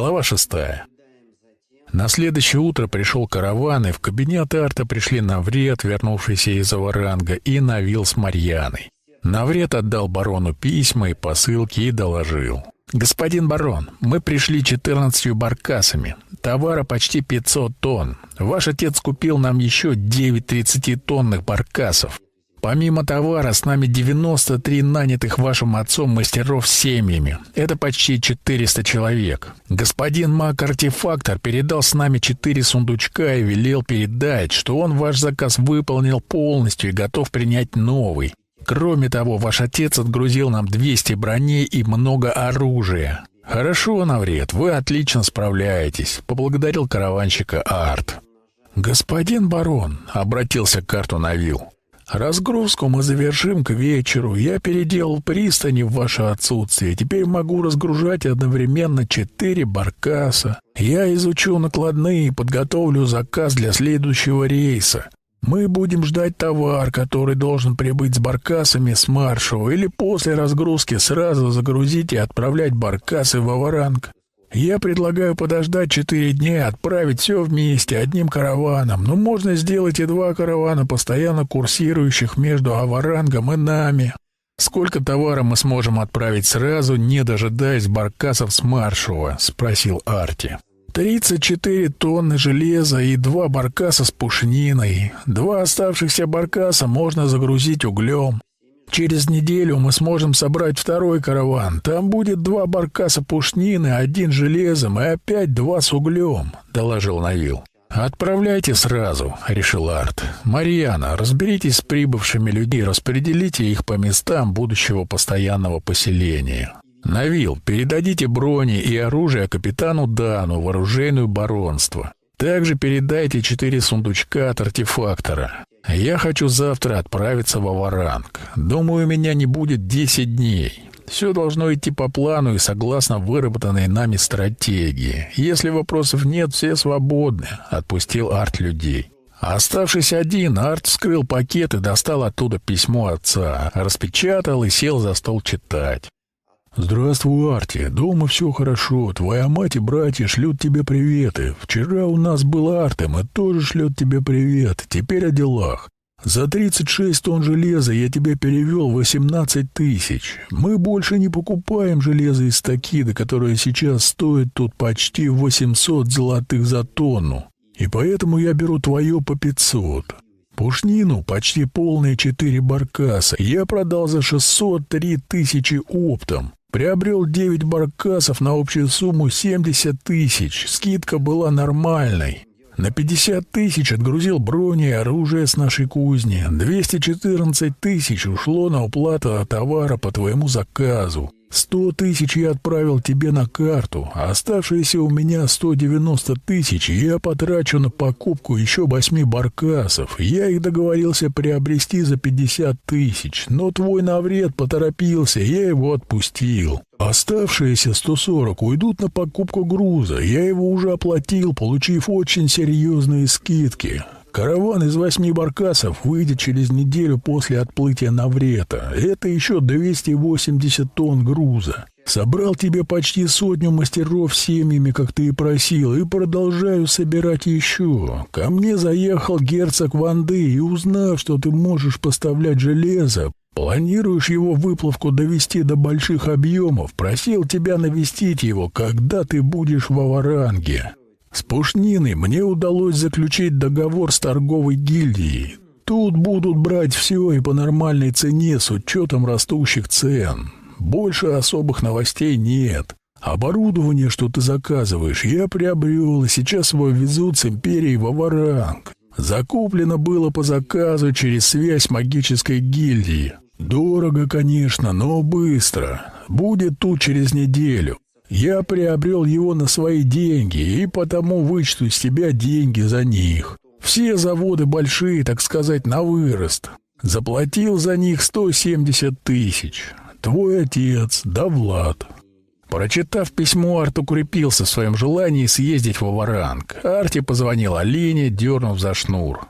Глава шестая. На следующее утро пришел караван, и в кабинет Арта пришли Навред, вернувшийся из Аваранга, и Навил с Марьяной. Навред отдал барону письма и посылки и доложил. «Господин барон, мы пришли четырнадцатью баркасами. Товара почти пятьсот тонн. Ваш отец купил нам еще девять тридцатитонных баркасов. Помимо товара, с нами 93 нанятых вашим отцом мастеров с семьями. Это почти 400 человек. Господин Мак-артефактор передал с нами 4 сундучка и велел передать, что он ваш заказ выполнил полностью и готов принять новый. Кроме того, ваш отец отгрузил нам 200 броней и много оружия. Хорошо, Навред, вы отлично справляетесь, поблагодарил караванщика Арт. Господин барон, обратился к карту Навил. Разгрузку мы завершим к вечеру. Я переделал пристани в ваше отсутствие. Теперь могу разгружать одновременно четыре баркаса. Я изучу накладные и подготовлю заказ для следующего рейса. Мы будем ждать товар, который должен прибыть с баркасами с маршева, или после разгрузки сразу загрузить и отправлять баркасы в Аваранг. Я предлагаю подождать четыре дня и отправить все вместе, одним караваном. Но можно сделать и два каравана, постоянно курсирующих между Аварангом и нами. Сколько товара мы сможем отправить сразу, не дожидаясь баркасов с Маршева? спросил Арти. «Тридцать четыре тонны железа и два баркаса с пушниной. Два оставшихся баркаса можно загрузить углем. Через неделю мы сможем собрать второй караван. Там будет два баркаса пушнины, один железом и опять два с углем», — доложил Навил. «Отправляйте сразу», — решил Арт. «Марьяна, разберитесь с прибывшими людьми, распределите их по местам будущего постоянного поселения. Навил, передадите брони и оружие капитану Дану в оружейную баронство. Также передайте четыре сундучка от артефактора. Я хочу завтра отправиться в Аваранг. Думаю, у меня не будет десять дней. Все должно идти по плану и согласно выработанной нами стратегии. Если вопросов нет, все свободны, отпустил Арт людей. Оставшись один, Арт вскрыл пакет и достал оттуда письмо отца, распечатал и сел за стол читать. «Здравствуй, Арти. Дома все хорошо. Твоя мать и братья шлют тебе приветы. Вчера у нас был Артем и тоже шлет тебе привет. Теперь о делах. За 36 тонн железа я тебе перевел 18 тысяч. Мы больше не покупаем железо из Такида, которое сейчас стоит тут почти 800 золотых за тонну. И поэтому я беру твое по 500. Пушнину, почти полные четыре баркаса, я продал за 603 тысячи оптом. Приобрел девять баркасов на общую сумму 70 тысяч. Скидка была нормальной. На 50 тысяч отгрузил брони и оружие с нашей кузни. 214 тысяч ушло на уплату товара по твоему заказу. Сто тысяч я отправил тебе на карту, а оставшиеся у меня сто девяносто тысяч я потрачу на покупку еще восьми баркасов. Я их договорился приобрести за пятьдесят тысяч, но твой навред поторопился, я его отпустил. Оставшиеся сто сорок уйдут на покупку груза. Я его уже оплатил, получив очень серьезные скидки. Караван из восьми баркасов выйдет через неделю после отплытия Наврета. Это еще 280 тонн груза. Собрал тебе почти сотню мастеров семьями, как ты и просил, и продолжаю собирать еще. Ко мне заехал герцог Ванды и, узнав, что ты можешь поставлять железо, планируешь его выплавку довести до больших объемов, просил тебя навестить его, когда ты будешь в Аваранге. С Пушниной мне удалось заключить договор с торговой гильдией. Тут будут брать все и по нормальной цене с учетом растущих цен. Больше особых новостей нет. Оборудование, что ты заказываешь, я приобрел, и сейчас его везут с Империей в Аваранг. Закуплено было по заказу через связь магической гильдии. Дорого, конечно, но быстро. Будет тут через неделю. Я приобрел его на свои деньги и потому вычту с тебя деньги за них. Все заводы большие, так сказать, на вырост. Заплатил за них 170 тысяч. Твой отец, да Влад. Прочитав письмо, Арт укрепился в своем желании съездить в Аваранг. Арти позвонил Алине, дернув за шнур.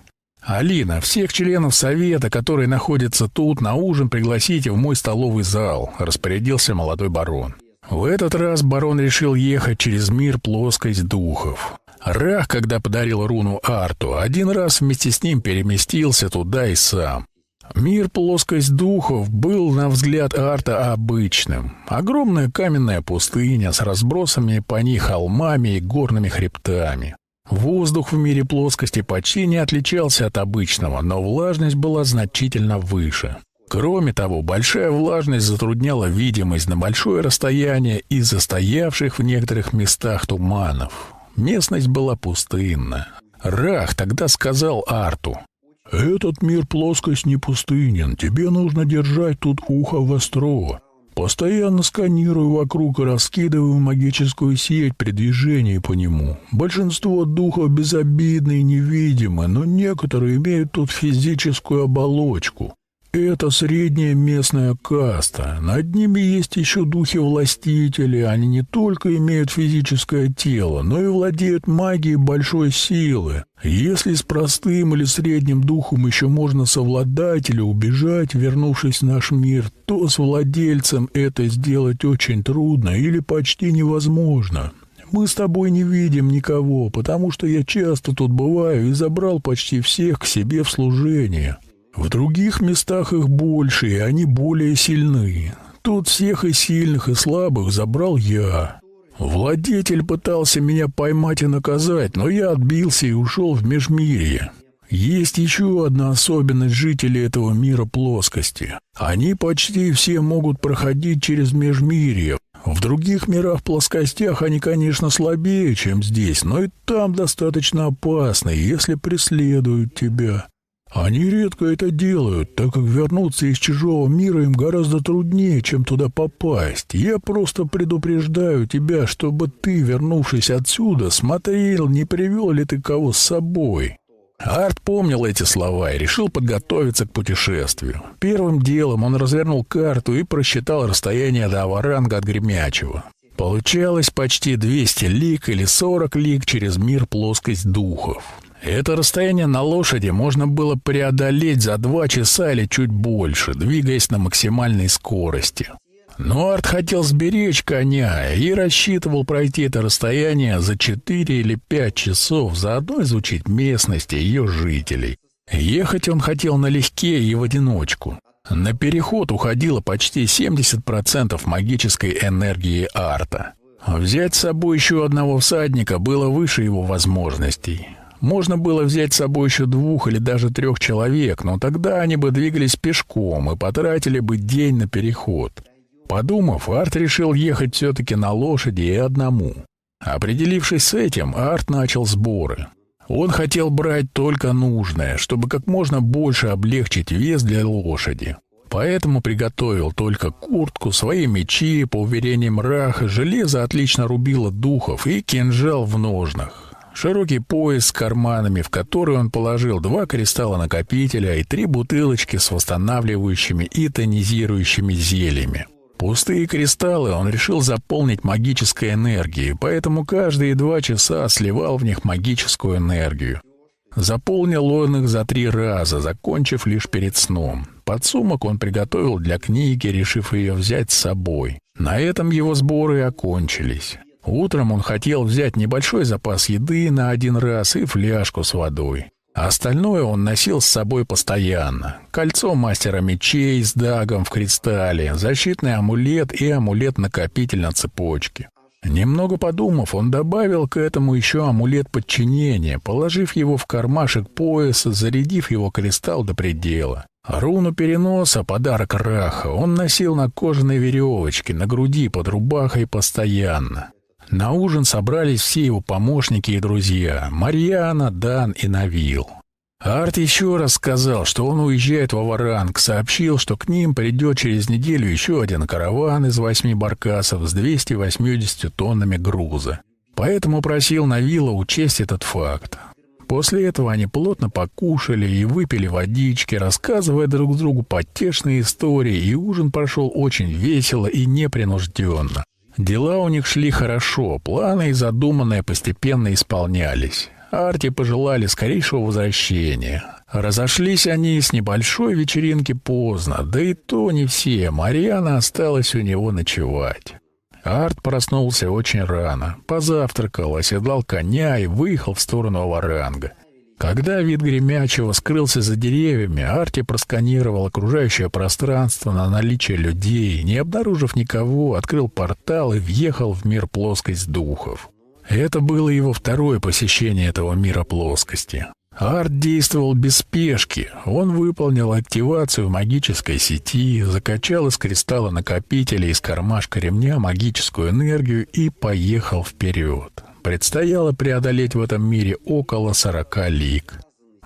«Алина, всех членов совета, которые находятся тут, на ужин пригласите в мой столовый зал», — распорядился молодой барон. В этот раз барон решил ехать через мир плоскость духов. Рах, когда подарил руну Арту, один раз вместе с ним переместился туда и сам. Мир плоскость духов был, на взгляд Арта, обычным. Огромная каменная пустыня с разбросанными по ней холмами и горными хребтами. Воздух в мире плоскости почти не отличался от обычного, но влажность была значительно выше. Кроме того, большая влажность затрудняла видимость на большое расстояние из-за стоявших в некоторых местах туманов. Местность была пустынна. Рах тогда сказал Арту. «Этот мир плоскость не пустынен. Тебе нужно держать тут ухо востро. Постоянно сканирую вокруг и раскидываю магическую сеть при движении по нему. Большинство духов безобидны и невидимы, но некоторые имеют тут физическую оболочку. Это средняя местная каста. Над ними есть еще духи-властители. Они не только имеют физическое тело, но и владеют магией большой силы. Если с простым или средним духом еще можно совладать или убежать, вернувшись в наш мир, то с владельцем это сделать очень трудно или почти невозможно. Мы с тобой не видим никого, потому что я часто тут бываю и забрал почти всех к себе в служение. В других местах их больше, и они более сильны. Тут всех и сильных, и слабых забрал я. Владетель пытался меня поймать и наказать, но я отбился и ушел в межмирье. Есть еще одна особенность жителей этого мира плоскости. Они почти все могут проходить через межмирье. В других мирах-плоскостях они, конечно, слабее, чем здесь, но и там достаточно опасны, если преследуют тебя. Они редко это делают, так как вернуться из чужого мира им гораздо труднее, чем туда попасть. Я просто предупреждаю тебя, чтобы ты, вернувшись отсюда, смотрел, не привел ли ты кого с собой. Арт помнил эти слова и решил подготовиться к путешествию. Первым делом он развернул карту и просчитал расстояние до Аваранга от Гремячего. Получалось почти 200 лик или 40 лик через мир плоскость духов. Это расстояние на лошади можно было преодолеть за два часа или чуть больше, двигаясь на максимальной скорости. Но Арт хотел сберечь коня и рассчитывал пройти это расстояние за четыре или пять часов, заодно изучить местность и ее жителей. Ехать он хотел налегке и в одиночку. На переход уходило почти 70% магической энергии Арта. Взять с собой еще одного всадника было выше его возможностей. Можно было взять с собой еще двух или даже трех человек, но тогда они бы двигались пешком и потратили бы день на переход. Подумав, Арт решил ехать все-таки на лошади и одному. Определившись с этим, Арт начал сборы. Он хотел брать только нужное, чтобы как можно больше облегчить вес для лошади. Поэтому приготовил только куртку, свои мечи, по уверениям Раха, железо отлично рубило духов и кинжал в ножнах. Широкий пояс с карманами, в который он положил два кристалла-накопителя и три бутылочки с восстанавливающими и тонизирующими зельями. Пустые кристаллы он решил заполнить магической энергией, поэтому каждые два часа сливал в них магическую энергию. Заполнил он их за три раза, закончив лишь перед сном. Подсумок он приготовил для книги, решив ее взять с собой. На этом его сборы окончились. Утром он хотел взять небольшой запас еды на один раз и фляжку с водой. Остальное он носил с собой постоянно. Кольцо мастера мечей с дагом в кристалле, защитный амулет и амулет-накопитель на цепочке. Немного подумав, он добавил к этому еще амулет подчинения, положив его в кармашек пояса, зарядив его кристалл до предела. Руну переноса, подарок Раха, он носил на кожаной веревочке, на груди под рубахой постоянно. На ужин собрались все его помощники и друзья — Марьяна, Дан и Навил. Арт еще раз сказал, что он уезжает в Аваранг, сообщил, что к ним придет через неделю еще один караван из восьми баркасов с 280 тоннами груза. Поэтому просил Навила учесть этот факт. После этого они плотно покушали и выпили водички, рассказывая друг другу потешные истории, и ужин прошел очень весело и непринужденно. Дела у них шли хорошо, планы и задуманные постепенно исполнялись. Арти пожелали скорейшего возвращения. Разошлись они с небольшой вечеринки поздно, да и то не все. Марьяна осталась у него ночевать. Арт проснулся очень рано, позавтракал, оседлал коня и выехал в сторону Аваранга. Когда вид гремячего скрылся за деревьями, Арти просканировал окружающее пространство на наличие людей, не обнаружив никого, открыл портал и въехал в мир плоскость духов. Это было его второе посещение этого мира плоскости. Арт действовал без спешки. Он выполнил активацию магической сети, закачал из кристалла накопителя из кармашка ремня магическую энергию и поехал вперед. Предстояло преодолеть в этом мире около сорока лиг.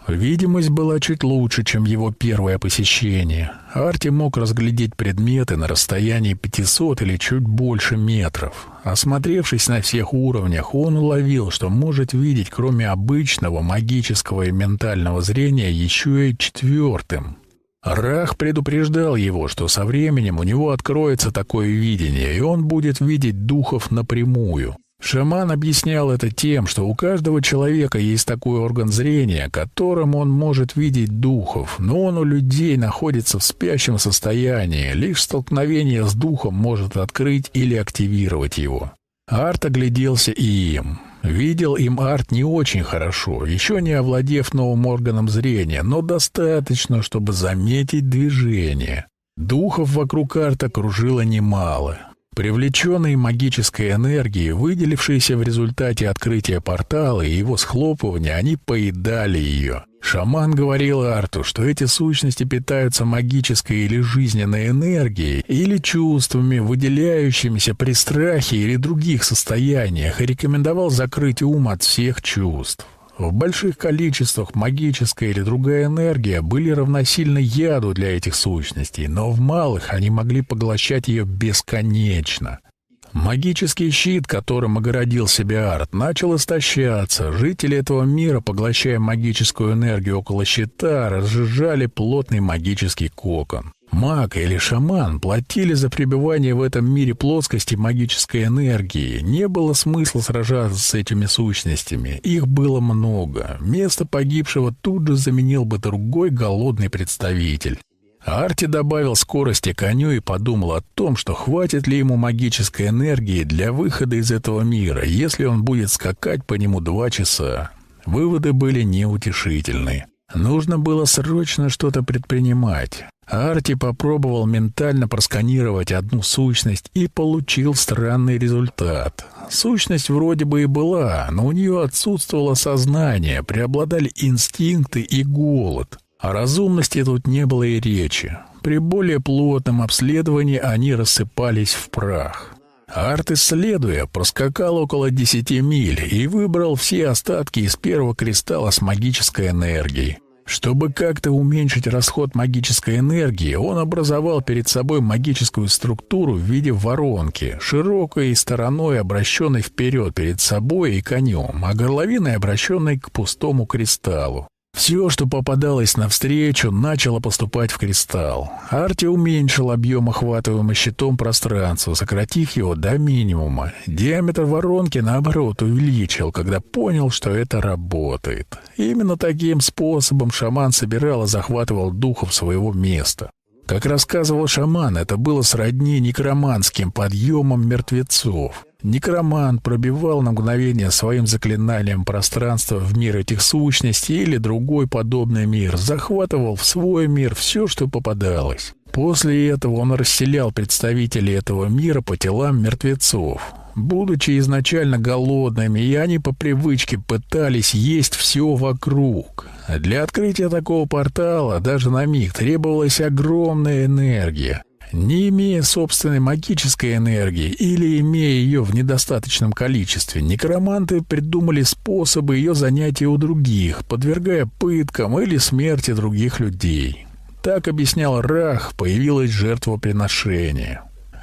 Видимость была чуть лучше, чем его первое посещение. Арти мог разглядеть предметы на расстоянии 500 или чуть больше метров. Осмотревшись на всех уровнях, он уловил, что может видеть, кроме обычного магического и ментального зрения, еще и четвертым. Рах предупреждал его, что со временем у него откроется такое видение, и он будет видеть духов напрямую. Шаман объяснял это тем, что у каждого человека есть такой орган зрения, которым он может видеть духов, но он у людей находится в спящем состоянии, лишь столкновение с духом может открыть или активировать его. Арт огляделся и им. Видел им Арт не очень хорошо, еще не овладев новым органом зрения, но достаточно, чтобы заметить движение. Духов вокруг Арта кружило немало. Привлеченные магической энергией, выделившейся в результате открытия портала и его схлопывания, они поедали ее. Шаман говорил Арту, что эти сущности питаются магической или жизненной энергией, или чувствами, выделяющимися при страхе или других состояниях, и рекомендовал закрыть ум от всех чувств. В больших количествах магическая или другая энергия были равносильны яду для этих сущностей, но в малых они могли поглощать ее бесконечно. Магический щит, которым огородил себя Арт, начал истощаться. Жители этого мира, поглощая магическую энергию около щита, разжижали плотный магический кокон. Маг или шаман платили за пребывание в этом мире плоскости магической энергии. Не было смысла сражаться с этими сущностями. Их было много. Место погибшего тут же заменил бы другой голодный представитель. Арти добавил скорости коню и подумал о том, что хватит ли ему магической энергии для выхода из этого мира, если он будет скакать по нему два часа. Выводы были неутешительны. Нужно было срочно что-то предпринимать. Арти попробовал ментально просканировать одну сущность и получил странный результат. Сущность вроде бы и была, но у нее отсутствовало сознание, преобладали инстинкты и голод. О разумности тут не было и речи. При более плотном обследовании они рассыпались в прах. Арт, исследуя, проскакал около десяти миль и выбрал все остатки из первого кристалла с магической энергией. Чтобы как-то уменьшить расход магической энергии, он образовал перед собой магическую структуру в виде воронки, широкой и стороной обращенной вперед перед собой и конем, а горловиной обращенной к пустому кристаллу. Все, что попадалось навстречу, начало поступать в кристалл. Арти уменьшил объем охватываемого щитом пространства, сократив его до минимума. Диаметр воронки, наоборот, увеличил, когда понял, что это работает. Именно таким способом шаман собирал и захватывал духов своего места. Как рассказывал шаман, это было сродни некроманским подъемом мертвецов. Некромант пробивал на мгновение своим заклинанием пространство в мир этих сущностей или другой подобный мир, захватывал в свой мир все, что попадалось. После этого он расселял представителей этого мира по телам мертвецов. Будучи изначально голодными, и они по привычке пытались есть все вокруг. Для открытия такого портала даже на миг требовалась огромная энергия. Не имея собственной магической энергии или имея ее в недостаточном количестве, некроманты придумали способы ее занятия у других, подвергая пыткам или смерти других людей. Так объяснял Рах, появилось жертвоприношение.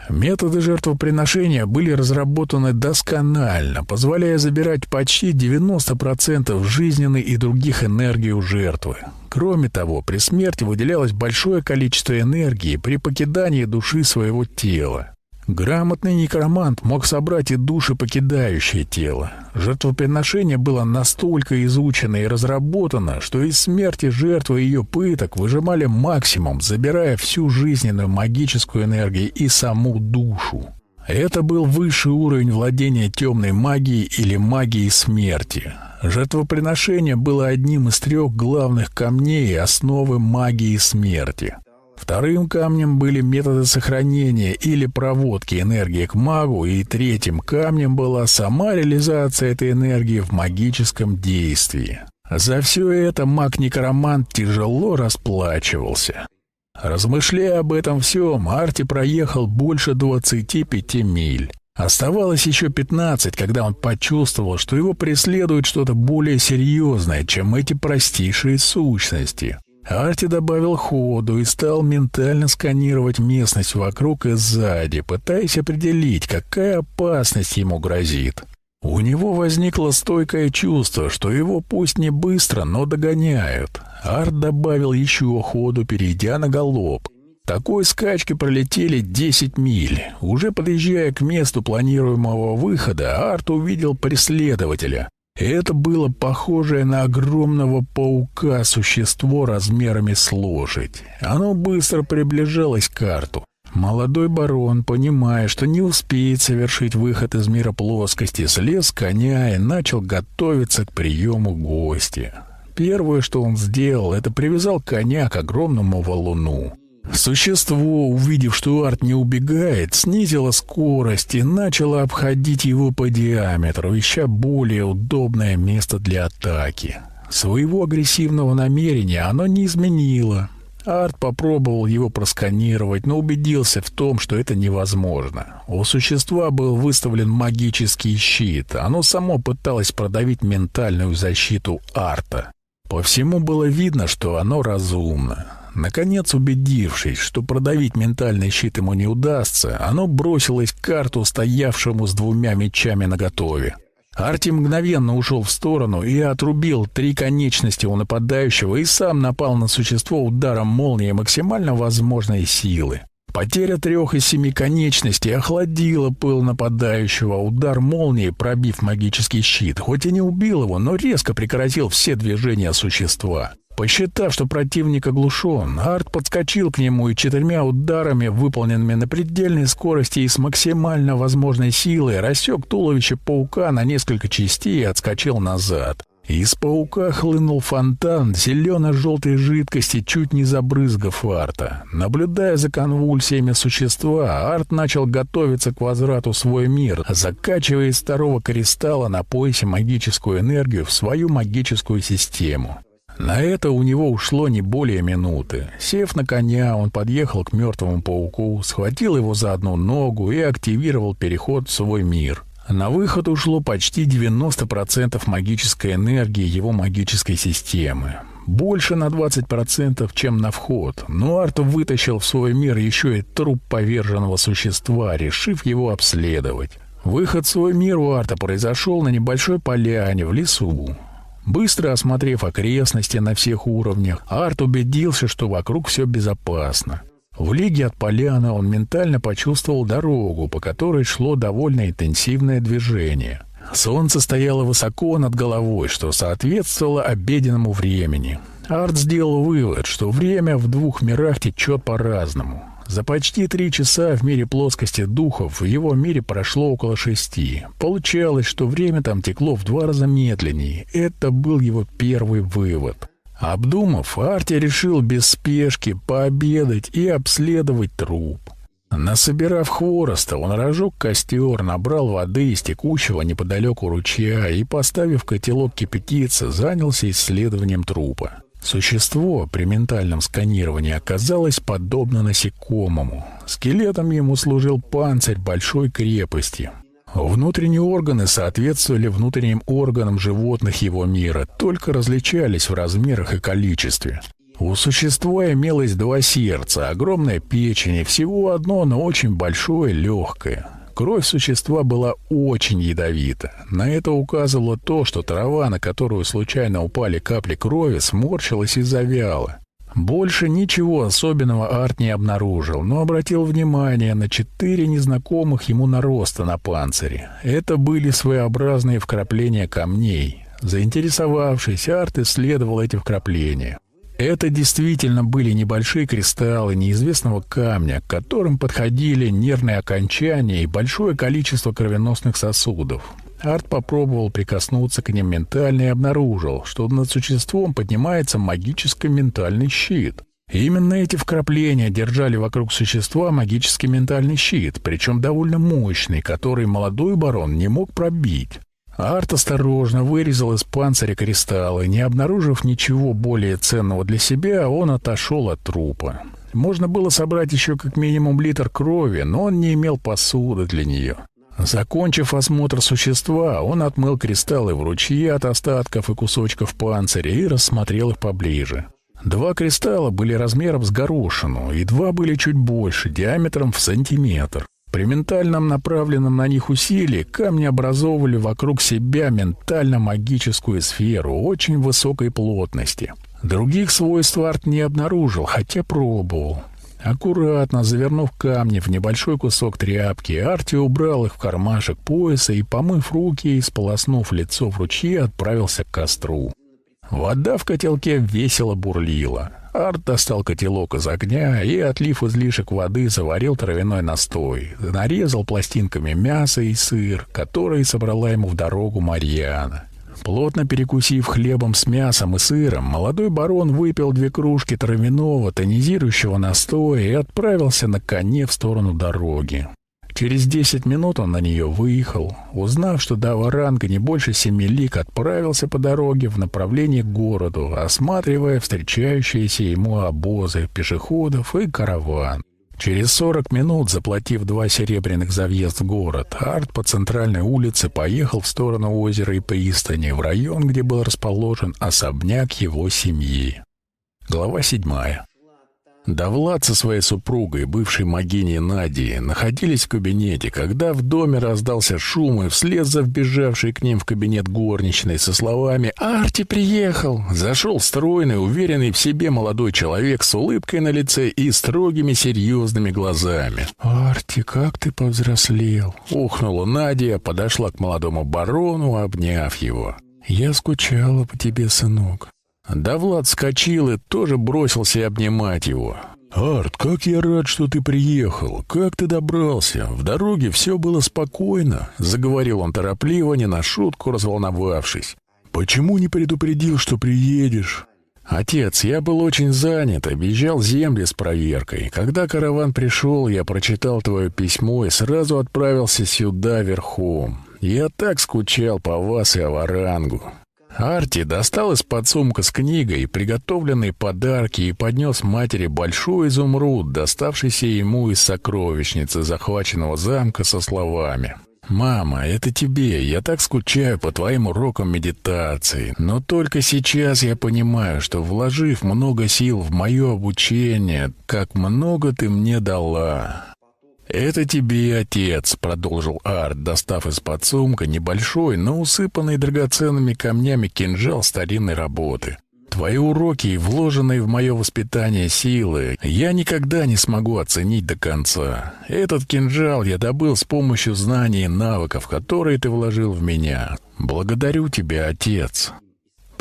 Методы жертвоприношения были разработаны досконально, позволяя забирать почти 90% жизненной и других энергий у жертвы. Кроме того, при смерти выделялось большое количество энергии при покидании души своего тела. Грамотный некромант мог собрать и души, покидающие тело. Жертвоприношение было настолько изучено и разработано, что из смерти жертвы и ее пыток выжимали максимум, забирая всю жизненную магическую энергию и саму душу. Это был высший уровень владения темной магией или магией смерти. Жертвоприношение было одним из трех главных камней основы магии смерти. Вторым камнем были методы сохранения или проводки энергии к магу, и третьим камнем была сама реализация этой энергии в магическом действии. За все это маг-некромант тяжело расплачивался. Размышляя об этом всем, Арти проехал больше 25 миль. Оставалось еще 15, когда он почувствовал, что его преследует что-то более серьезное, чем эти простейшие сущности. Арти добавил ходу и стал ментально сканировать местность вокруг и сзади, пытаясь определить, какая опасность ему грозит. У него возникло стойкое чувство, что его пусть не быстро, но догоняют. Арт добавил еще ходу, перейдя на галоп. Такой скачки пролетели 10 миль. Уже подъезжая к месту планируемого выхода, Арт увидел преследователя. Это было похожее на огромного паука существо размерами с лошадь. Оно быстро приближалось к Арту. Молодой барон, понимая, что не успеет совершить выход из мира плоскости, слез с коня и начал готовиться к приему гостя. Первое, что он сделал, это привязал коня к огромному валуну. Существо, увидев, что Арт не убегает, снизило скорость и начало обходить его по диаметру, ища более удобное место для атаки. Своего агрессивного намерения оно не изменило. Арт попробовал его просканировать, но убедился в том, что это невозможно. У существа был выставлен магический щит. Оно само пыталось продавить ментальную защиту Арта. По всему было видно, что оно разумно. Наконец, убедившись, что продавить ментальный щит ему не удастся, оно бросилось к карту, стоявшему с двумя мечами наготове. Арти мгновенно ушел в сторону и отрубил три конечности у нападающего и сам напал на существо ударом молнии максимально возможной силы. Потеря трех из семи конечностей охладила пыл нападающего. Удар молнии, пробив магический щит, хоть и не убил его, но резко прекратил все движения существа. Посчитав, что противник оглушен, Арт подскочил к нему и четырьмя ударами, выполненными на предельной скорости и с максимально возможной силой, рассек туловище паука на несколько частей и отскочил назад. Из паука хлынул фонтан зелено-желтой жидкости, чуть не забрызгав Арта. Наблюдая за конвульсиями существа, Арт начал готовиться к возврату в свой мир, закачивая из второго кристалла на поясе магическую энергию в свою магическую систему. На это у него ушло не более минуты. Сев на коня, он подъехал к мертвому пауку, схватил его за одну ногу и активировал переход в свой мир. На выход ушло почти 90% магической энергии его магической системы. Больше на 20%, чем на вход. Но Арт вытащил в свой мир еще и труп поверженного существа, решив его обследовать. Выход в свой мир у Арта произошел на небольшой поляне в лесу. Быстро осмотрев окрестности на всех уровнях, Арт убедился, что вокруг все безопасно. В лиге от поляны он ментально почувствовал дорогу, по которой шло довольно интенсивное движение. Солнце стояло высоко над головой, что соответствовало обеденному времени. Арт сделал вывод, что время в двух мирах течет по-разному. За почти три часа в мире плоскости духов в его мире прошло около шести. Получалось, что время там текло в два раза медленнее. Это был его первый вывод. Обдумав, Арти решил без спешки пообедать и обследовать труп. Насобирав хвороста, он разжег костер, набрал воды из текущего неподалеку ручья и, поставив котелок кипятиться, занялся исследованием трупа. Существо при ментальном сканировании оказалось подобно насекомому. Скелетом ему служил панцирь большой крепости. Внутренние органы соответствовали внутренним органам животных его мира, только различались в размерах и количестве. У существа имелось два сердца, огромная печень и всего одно, но очень большое, легкое. Кровь существа была очень ядовита. На это указывало то, что трава, на которую случайно упали капли крови, сморщилась и завяла. Больше ничего особенного Арт не обнаружил, но обратил внимание на четыре незнакомых ему нароста на панцире. Это были своеобразные вкрапления камней. Заинтересовавшись, Арт исследовал эти вкрапления. Это действительно были небольшие кристаллы неизвестного камня, к которым подходили нервные окончания и большое количество кровеносных сосудов. Арт попробовал прикоснуться к ним ментально и обнаружил, что над существом поднимается магический ментальный щит. Именно эти вкрапления держали вокруг существа магический ментальный щит, причем довольно мощный, который молодой барон не мог пробить. Арт осторожно вырезал из панциря кристаллы. Не обнаружив ничего более ценного для себя, он отошел от трупа. Можно было собрать еще как минимум литр крови, но он не имел посуды для нее. Закончив осмотр существа, он отмыл кристаллы в ручье от остатков и кусочков панциря и рассмотрел их поближе. Два кристалла были размером с горошину, и два были чуть больше, диаметром в сантиметр. При ментальном направленном на них усилии камни образовывали вокруг себя ментально-магическую сферу очень высокой плотности. Других свойств арт не обнаружил, хотя пробовал. Аккуратно завернув камни в небольшой кусок тряпки, Арти убрал их в кармашек пояса и, помыв руки и сполоснув лицо в ручье, отправился к костру. Вода в котелке весело бурлила. Арт достал котелок из огня и, отлив излишек воды, заварил травяной настой. Нарезал пластинками мясо и сыр, которые собрала ему в дорогу Марьяна. Плотно перекусив хлебом с мясом и сыром, молодой барон выпил две кружки травяного тонизирующего настоя и отправился на коне в сторону дороги. Через десять минут он на нее выехал. Узнав, что до Варанга не больше семи лик, отправился по дороге в направлении к городу, осматривая встречающиеся ему обозы, пешеходов и караван. Через сорок минут, заплатив два серебряных за въезд в город, Арт по центральной улице поехал в сторону озера и пристани, в район, где был расположен особняк его семьи. Глава седьмая. Давлад со своей супругой, бывшей могиней Надии, находились в кабинете, когда в доме раздался шум, и вслед за вбежавшей к ним в кабинет горничной со словами «Арти приехал!» зашел стройный, уверенный в себе молодой человек с улыбкой на лице и строгими серьезными глазами. «Арти, как ты повзрослел!» — ухнула Надя, подошла к молодому барону, обняв его. «Я скучала по тебе, сынок. Да Влад скочил и тоже бросился обнимать его. «Арт, как я рад, что ты приехал! Как ты добрался? В дороге все было спокойно», — заговорил он торопливо, не на шутку разволновавшись. «Почему не предупредил, что приедешь?» «Отец, я был очень занят, объезжал земли с проверкой. Когда караван пришел, я прочитал твое письмо и сразу отправился сюда верхом. Я так скучал по вас и Аварангу. Арти достал из-под сумка с книгой приготовленные подарки и поднес матери большой изумруд, доставшийся ему из сокровищницы захваченного замка со словами. «Мама, это тебе. Я так скучаю по твоим урокам медитации. Но только сейчас я понимаю, что, вложив много сил в мое обучение, как много ты мне дала. «Это тебе, отец», — продолжил Арт, достав из-под сумка небольшой, но усыпанный драгоценными камнями кинжал старинной работы. «Твои уроки и вложенные в мое воспитание силы я никогда не смогу оценить до конца. Этот кинжал я добыл с помощью знаний и навыков, которые ты вложил в меня. Благодарю тебя, отец».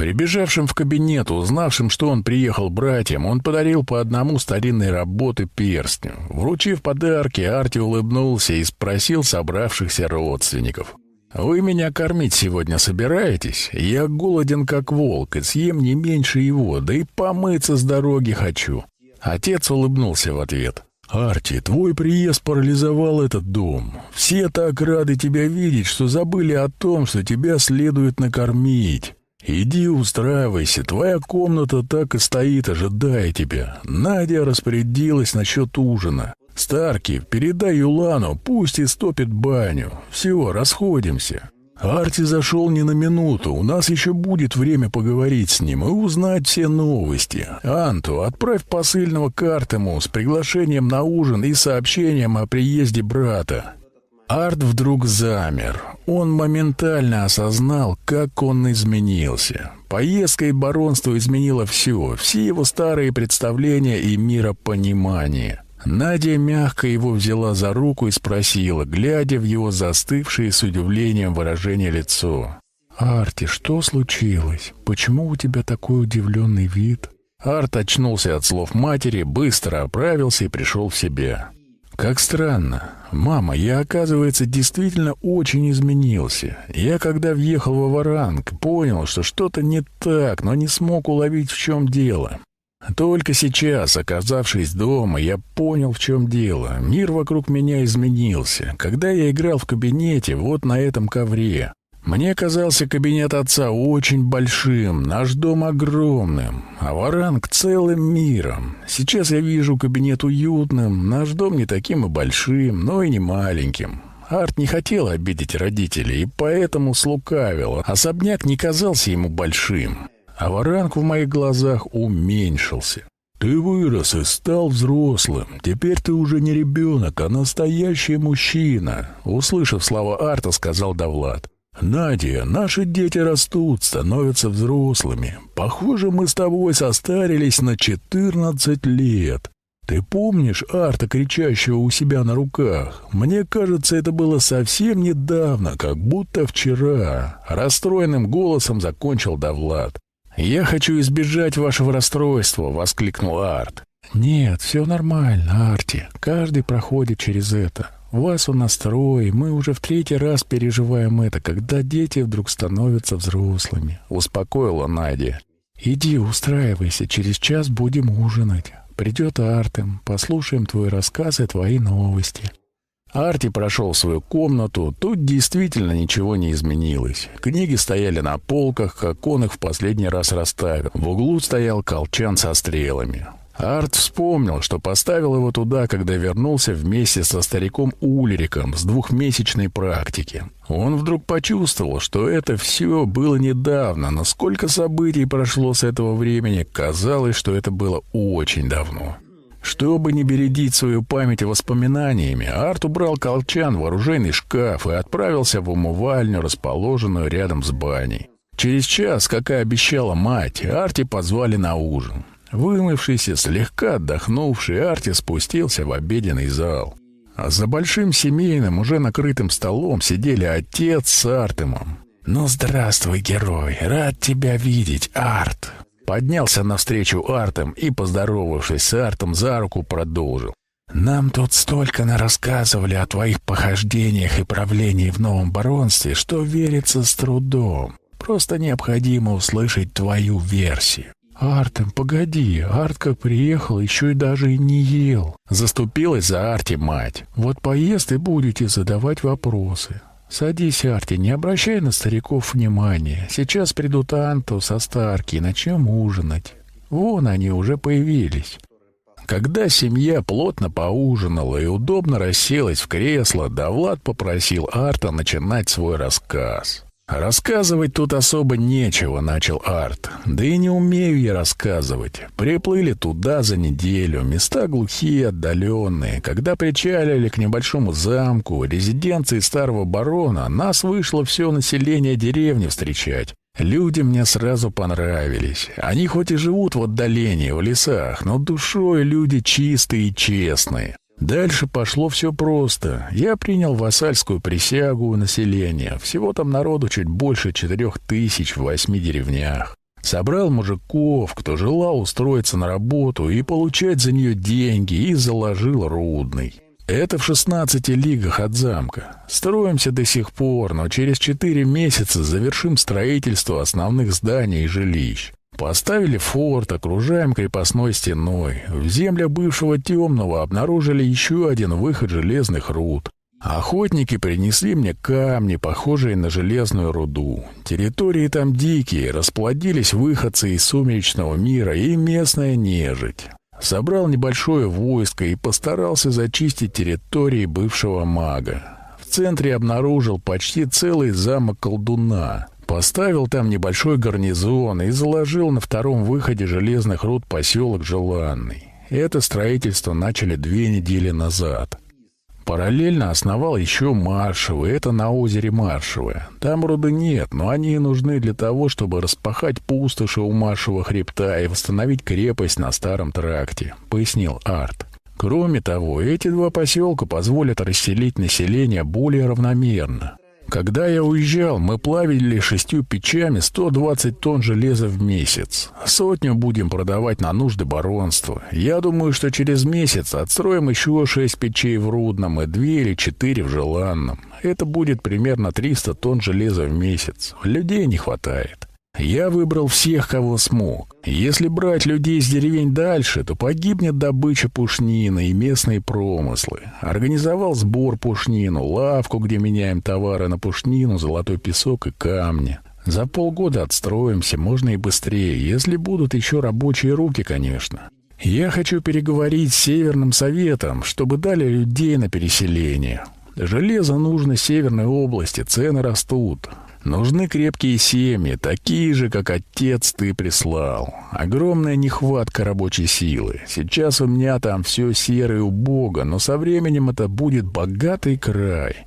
Прибежавшим в кабинет, узнавшим, что он приехал братьям, он подарил по одному старинной работы перстню. Вручив подарки, Арти улыбнулся и спросил собравшихся родственников. «Вы меня кормить сегодня собираетесь? Я голоден как волк и съем не меньше его, да и помыться с дороги хочу». Отец улыбнулся в ответ. «Арти, твой приезд парализовал этот дом. Все так рады тебя видеть, что забыли о том, что тебя следует накормить». «Иди устраивайся, твоя комната так и стоит, ожидая тебя. Надя распорядилась насчет ужина. Старки, передай Юлану, пусть истопит баню. Все, расходимся». Арти зашел не на минуту, у нас еще будет время поговорить с ним и узнать все новости. Анту, отправь посыльного к Артему с приглашением на ужин и сообщением о приезде брата. Арт вдруг замер. Он моментально осознал, как он изменился. Поездка и баронство изменило все, все его старые представления и миропонимание. Надя мягко его взяла за руку и спросила, глядя в его застывшее с удивлением выражение лицо. «Арти, что случилось? Почему у тебя такой удивленный вид?» Арт очнулся от слов матери, быстро оправился и пришел в себя. «Как странно. Мама, я, оказывается, действительно очень изменился. Я, когда въехал в Аваранг, понял, что что-то не так, но не смог уловить, в чем дело. Только сейчас, оказавшись дома, я понял, в чем дело. Мир вокруг меня изменился. Когда я играл в кабинете, вот на этом ковре, мне казался кабинет отца очень большим, наш дом огромным, а Варанг целым миром. Сейчас я вижу кабинет уютным, наш дом не таким и большим, но и не маленьким. Арт не хотел обидеть родителей, и поэтому слукавил. Особняк не казался ему большим а варанг в моих глазах уменьшился. «Ты вырос и стал взрослым. Теперь ты уже не ребенок, а настоящий мужчина», — услышав слова Арта, сказал Давлад. «Надя, наши дети растут, становятся взрослыми. Похоже, мы с тобой состарились на четырнадцать лет. Ты помнишь Арта, кричащего у себя на руках? Мне кажется, это было совсем недавно, как будто вчера». Расстроенным голосом закончил Давлад. «Я хочу избежать вашего расстройства», — воскликнул Арт. «Нет, все нормально, Арти. Каждый проходит через это. Вас у настрой, мы уже в третий раз переживаем это, когда дети вдруг становятся взрослыми», — успокоила Надя. «Иди, устраивайся, через час будем ужинать. Придет Артем, послушаем твой рассказ и твои новости». Арти прошел в свою комнату. Тут действительно ничего не изменилось. Книги стояли на полках, как он их в последний раз расставил. В углу стоял колчан со стрелами. Арт вспомнил, что поставил его туда, когда вернулся вместе со стариком Ульриком с двухмесячной практики. Он вдруг почувствовал, что это все было недавно, но сколько событий прошло с этого времени, казалось, что это было очень давно. Чтобы не бередить свою память воспоминаниями, Арт убрал колчан в оружейный шкаф и отправился в умывальню, расположенную рядом с баней. Через час, как и обещала мать, Арти позвали на ужин. Вымывшийся, слегка отдохнувший, Арти спустился в обеденный зал. А за большим семейным, уже накрытым столом сидели отец с Артемом. «Ну, здравствуй, герой! Рад тебя видеть, Арт!» Поднялся навстречу Артем и, поздоровавшись с Артом, за руку продолжил. «Нам тут столько нарассказывали о твоих похождениях и правлении в новом баронстве, что верится с трудом. Просто необходимо услышать твою версию». «Артем, погоди, Арт как приехал, еще и даже и не ел». Заступилась за Арти мать. «Вот поест и будете задавать вопросы. «Садись, Арти, не обращай на стариков внимания. Сейчас придут Анту со Старки и начнем ужинать. Вон они уже появились». Когда семья плотно поужинала и удобно расселась в кресло, Давлад попросил Арта начинать свой рассказ. «Рассказывать тут особо нечего», — начал Арт. «Да и не умею я рассказывать. Приплыли туда за неделю, места глухие, отдаленные. Когда причалили к небольшому замку, резиденции старого барона, нас вышло все население деревни встречать. Люди мне сразу понравились. Они хоть и живут в отдалении, в лесах, но душой люди чистые и честные. Дальше пошло все просто. Я принял вассальскую присягу у населения. Всего там народу чуть больше четырех тысяч в восьми деревнях. Собрал мужиков, кто желал устроиться на работу и получать за нее деньги, и заложил рудный. Это в 16 лигах от замка. Строимся до сих пор, но через четыре месяца завершим строительство основных зданий и жилищ. Поставили форт, окружаем крепостной стеной. В землях бывшего темного обнаружили еще один выход железных руд. Охотники принесли мне камни, похожие на железную руду. Территории там дикие, расплодились выходцы из сумеречного мира и местная нежить. Собрал небольшое войско и постарался зачистить территории бывшего мага. В центре обнаружил почти целый замок колдуна. Поставил там небольшой гарнизон и заложил на втором выходе железных руд поселок Желанный. Это строительство начали две недели назад. Параллельно основал еще Маршевы, это на озере Маршевы. Там руды нет, но они нужны для того, чтобы распахать пустоши у Маршевого хребта и восстановить крепость на старом тракте, пояснил Арт. Кроме того, эти два поселка позволят расселить население более равномерно. Когда я уезжал, мы плавили шестью печами 120 тонн железа в месяц. Сотню будем продавать на нужды баронства. Я думаю, что через месяц отстроим еще шесть печей в Рудном и две или четыре в Желанном. Это будет примерно 300 тонн железа в месяц. Людей не хватает. Я выбрал всех, кого смог. Если брать людей из деревень дальше, то погибнет добыча пушнины и местные промыслы. Организовал сбор пушнину, лавку, где меняем товары на пушнину, золотой песок и камни. За полгода отстроимся, можно и быстрее, если будут еще рабочие руки, конечно. Я хочу переговорить с Северным Советом, чтобы дали людей на переселение. Железо нужно Северной области, цены растут. Нужны крепкие семьи, такие же, как отец ты прислал. Огромная нехватка рабочей силы. Сейчас у меня там все серо и убого, но со временем это будет богатый край.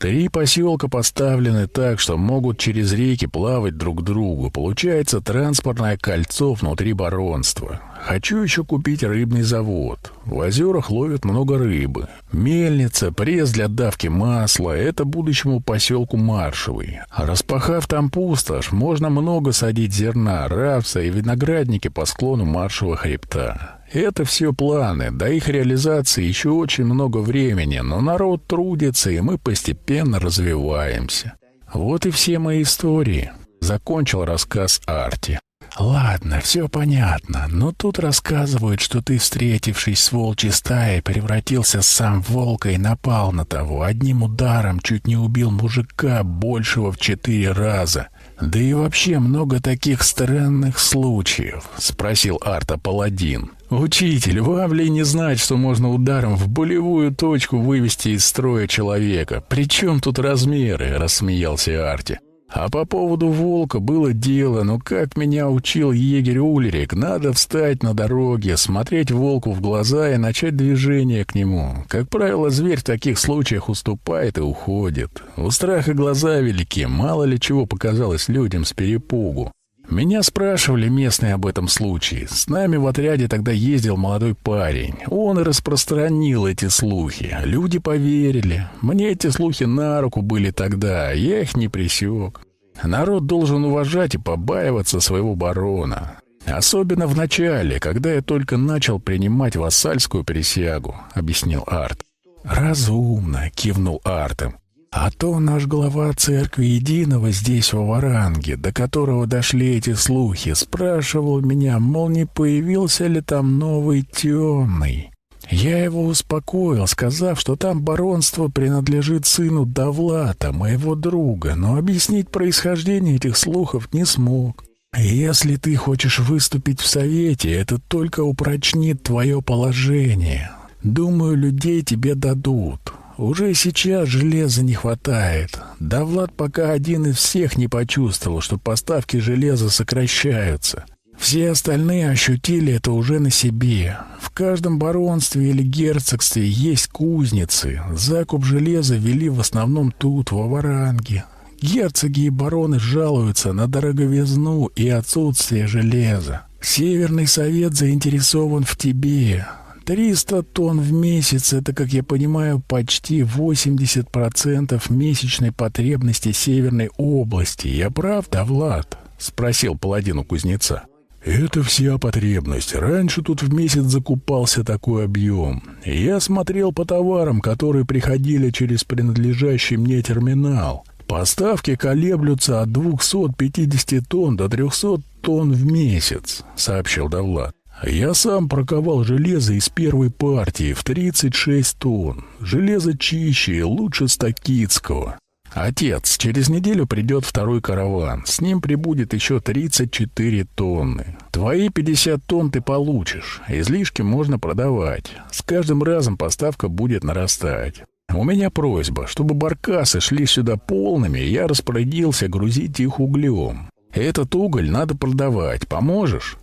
Три поселка поставлены так, что могут через реки плавать друг к другу. Получается транспортное кольцо внутри баронства. Хочу еще купить рыбный завод. В озерах ловят много рыбы. Мельница, пресс для давки масла — это будущему поселку Маршевый. Распахав там пустошь, можно много садить зерна, рапса и виноградники по склону Маршевого хребта. Это все планы, до их реализации еще очень много времени, но народ трудится, и мы постепенно развиваемся. Вот и все мои истории. Закончил рассказ Арти. «Ладно, все понятно, но тут рассказывают, что ты, встретившись с волчьей стаей, превратился сам в волка и напал на того. Одним ударом чуть не убил мужика большего в четыре раза. Да и вообще много таких странных случаев», — спросил Арта Паладин. «Учитель, вам ли не знать, что можно ударом в болевую точку вывести из строя человека? Причем тут размеры?» — рассмеялся Арти. А по поводу волка было дело, но как меня учил егерь Ульрик, надо встать на дороге, смотреть волку в глаза и начать движение к нему. Как правило, зверь в таких случаях уступает и уходит. У страха глаза велики, мало ли чего показалось людям с перепугу. Меня спрашивали местные об этом случае. С нами в отряде тогда ездил молодой парень. Он и распространил эти слухи. Люди поверили. Мне эти слухи на руку были тогда, я их не пресек. Народ должен уважать и побаиваться своего барона. Особенно в начале, когда я только начал принимать вассальскую присягу, объяснил Арт. «Разумно», — кивнул Артем. А то наш глава церкви Единого здесь, в Варанге, до которого дошли эти слухи, спрашивал меня, мол, не появился ли там новый темный. Я его успокоил, сказав, что там баронство принадлежит сыну Давлата, моего друга, но объяснить происхождение этих слухов не смог. Если ты хочешь выступить в совете, это только упрочнит твое положение. Думаю, людей тебе дадут. Уже сейчас железа не хватает. Да Влад пока один из всех не почувствовал, что поставки железа сокращаются. Все остальные ощутили это уже на себе. В каждом баронстве или герцогстве есть кузницы. Закуп железа вели в основном тут, в Аваранге. Герцоги и бароны жалуются на дороговизну и отсутствие железа. Северный совет заинтересован в тебе. 300 тонн в месяц — это, как я понимаю, почти 80% месячной потребности Северной области. Я прав, да, Влад? — спросил паладин кузнеца. «Это вся потребность. Раньше тут в месяц закупался такой объем. Я смотрел по товарам, которые приходили через принадлежащий мне терминал. Поставки колеблются от 250 тонн до 300 тонн в месяц», — сообщил Давлад. Я сам проковал железо из первой партии в 36 тонн. Железо чище и лучше стакитского. Отец, через неделю придет второй караван. С ним прибудет еще 34 тонны. Твои 50 тонн ты получишь. Излишки можно продавать. С каждым разом поставка будет нарастать. У меня просьба, чтобы баркасы шли сюда полными, я распорядился грузить их углем. Этот уголь надо продавать. Поможешь?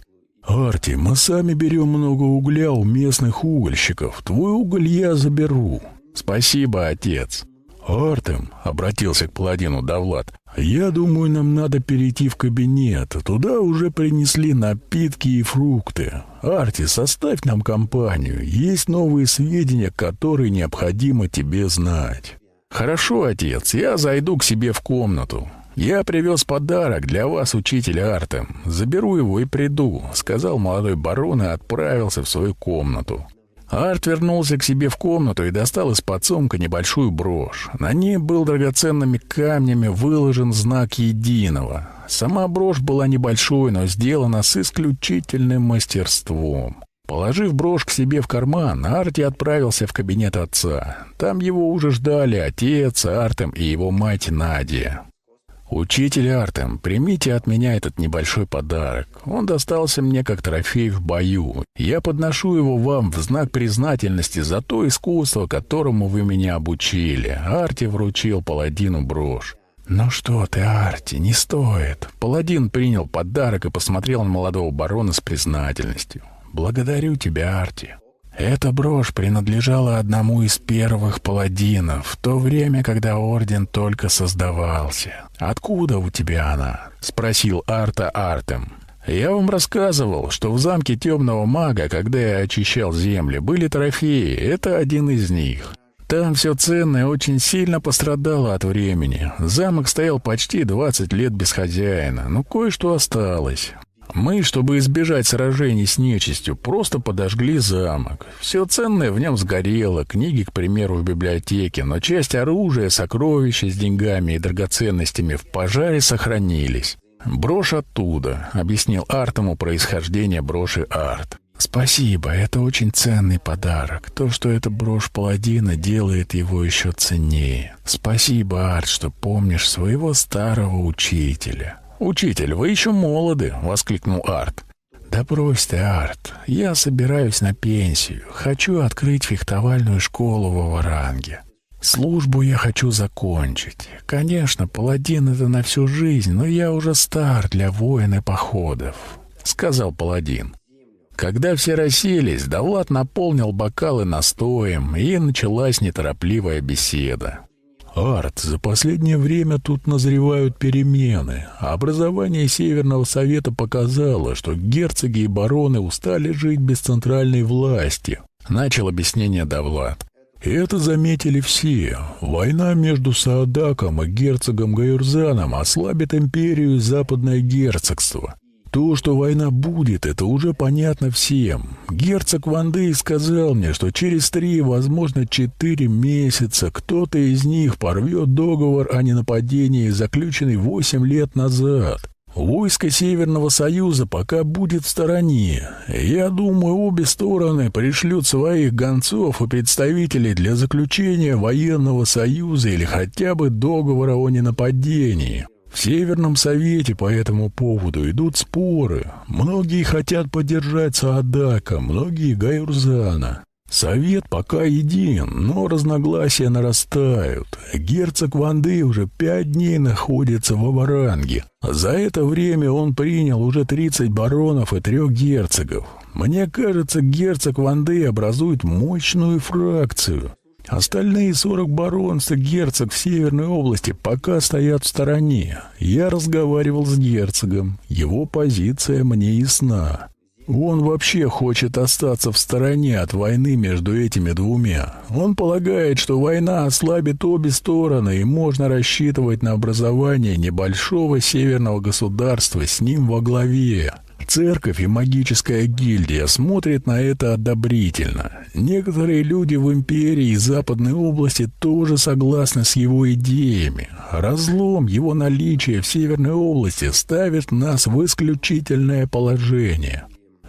«Арти, мы сами берем много угля у местных угольщиков. Твой уголь я заберу». «Спасибо, отец». «Артем», — обратился к паладину Давлад, — «я думаю, нам надо перейти в кабинет. Туда уже принесли напитки и фрукты. Арти, составь нам компанию. Есть новые сведения, которые необходимо тебе знать». «Хорошо, отец, я зайду к себе в комнату. Я привез подарок для вас, учитель Артем. Заберу его и приду», — сказал молодой барон и отправился в свою комнату. Арт вернулся к себе в комнату и достал из подсумка небольшую брошь. На ней был драгоценными камнями выложен знак единого. Сама брошь была небольшой, но сделана с исключительным мастерством. Положив брошь к себе в карман, Арти отправился в кабинет отца. Там его уже ждали отец, Артем и его мать Надя. «Учитель Артем, примите от меня этот небольшой подарок. Он достался мне как трофей в бою. Я подношу его вам в знак признательности за то искусство, которому вы меня обучили». Арти вручил паладину брошь. «Ну что ты, Арти, не стоит». Паладин принял подарок и посмотрел на молодого барона с признательностью. «Благодарю тебя, Арти». Эта брошь принадлежала одному из первых паладинов, в то время, когда орден только создавался. «Откуда у тебя она?» — спросил Арта Артем. «Я вам рассказывал, что в замке темного мага, когда я очищал земли, были трофеи. Это один из них. Там все ценное очень сильно пострадало от времени. Замок стоял почти 20 лет без хозяина, но кое-что осталось. Мы, чтобы избежать сражений с нечистью, просто подожгли замок. Все ценное в нем сгорело, книги, к примеру, в библиотеке, но часть оружия, сокровища с деньгами и драгоценностями в пожаре сохранились. «Брошь оттуда», — объяснил Артему происхождение броши Арт. «Спасибо, это очень ценный подарок. То, что это брошь паладина, делает его еще ценнее. Спасибо, Арт, что помнишь своего старого учителя». «Учитель, вы еще молоды!» — воскликнул Арт. «Да брось ты, Арт. Я собираюсь на пенсию. Хочу открыть фехтовальную школу в Аваранге. Службу я хочу закончить. Конечно, паладин — это на всю жизнь, но я уже стар для воин и походов», — сказал паладин. Когда все расселись, Давлад наполнил бокалы настоем, и началась неторопливая беседа. «Арт, за последнее время тут назревают перемены. Образование Северного Совета показало, что герцоги и бароны устали жить без центральной власти», — начал объяснение Давлад. Это заметили все. Война между Саадаком и герцогом Гаюрзаном ослабит империю и западное герцогство. То, что война будет, это уже понятно всем. Герцог Вандей сказал мне, что через три, возможно, четыре месяца кто-то из них порвет договор о ненападении, заключенный восемь лет назад. Войско Северного Союза пока будет в стороне. Я думаю, обе стороны пришлют своих гонцов и представителей для заключения военного союза или хотя бы договора о ненападении. В Северном Совете по этому поводу идут споры. Многие хотят поддержать Саадака, многие — Гайурзана. Совет пока един, но разногласия нарастают. Герцог Ванды уже пять дней находится в Аваранге. За это время он принял уже 30 баронов и трех герцогов. Мне кажется, герцог Ванды образует мощную фракцию. Остальные сорок баронств и герцог в Северной области пока стоят в стороне. Я разговаривал с герцогом. Его позиция мне ясна. Он вообще хочет остаться в стороне от войны между этими двумя. Он полагает, что война ослабит обе стороны, и можно рассчитывать на образование небольшого северного государства с ним во главе. Церковь и магическая гильдия смотрят на это одобрительно. Некоторые люди в империи и западной области тоже согласны с его идеями. Разлом его наличия в северной области ставит нас в исключительное положение.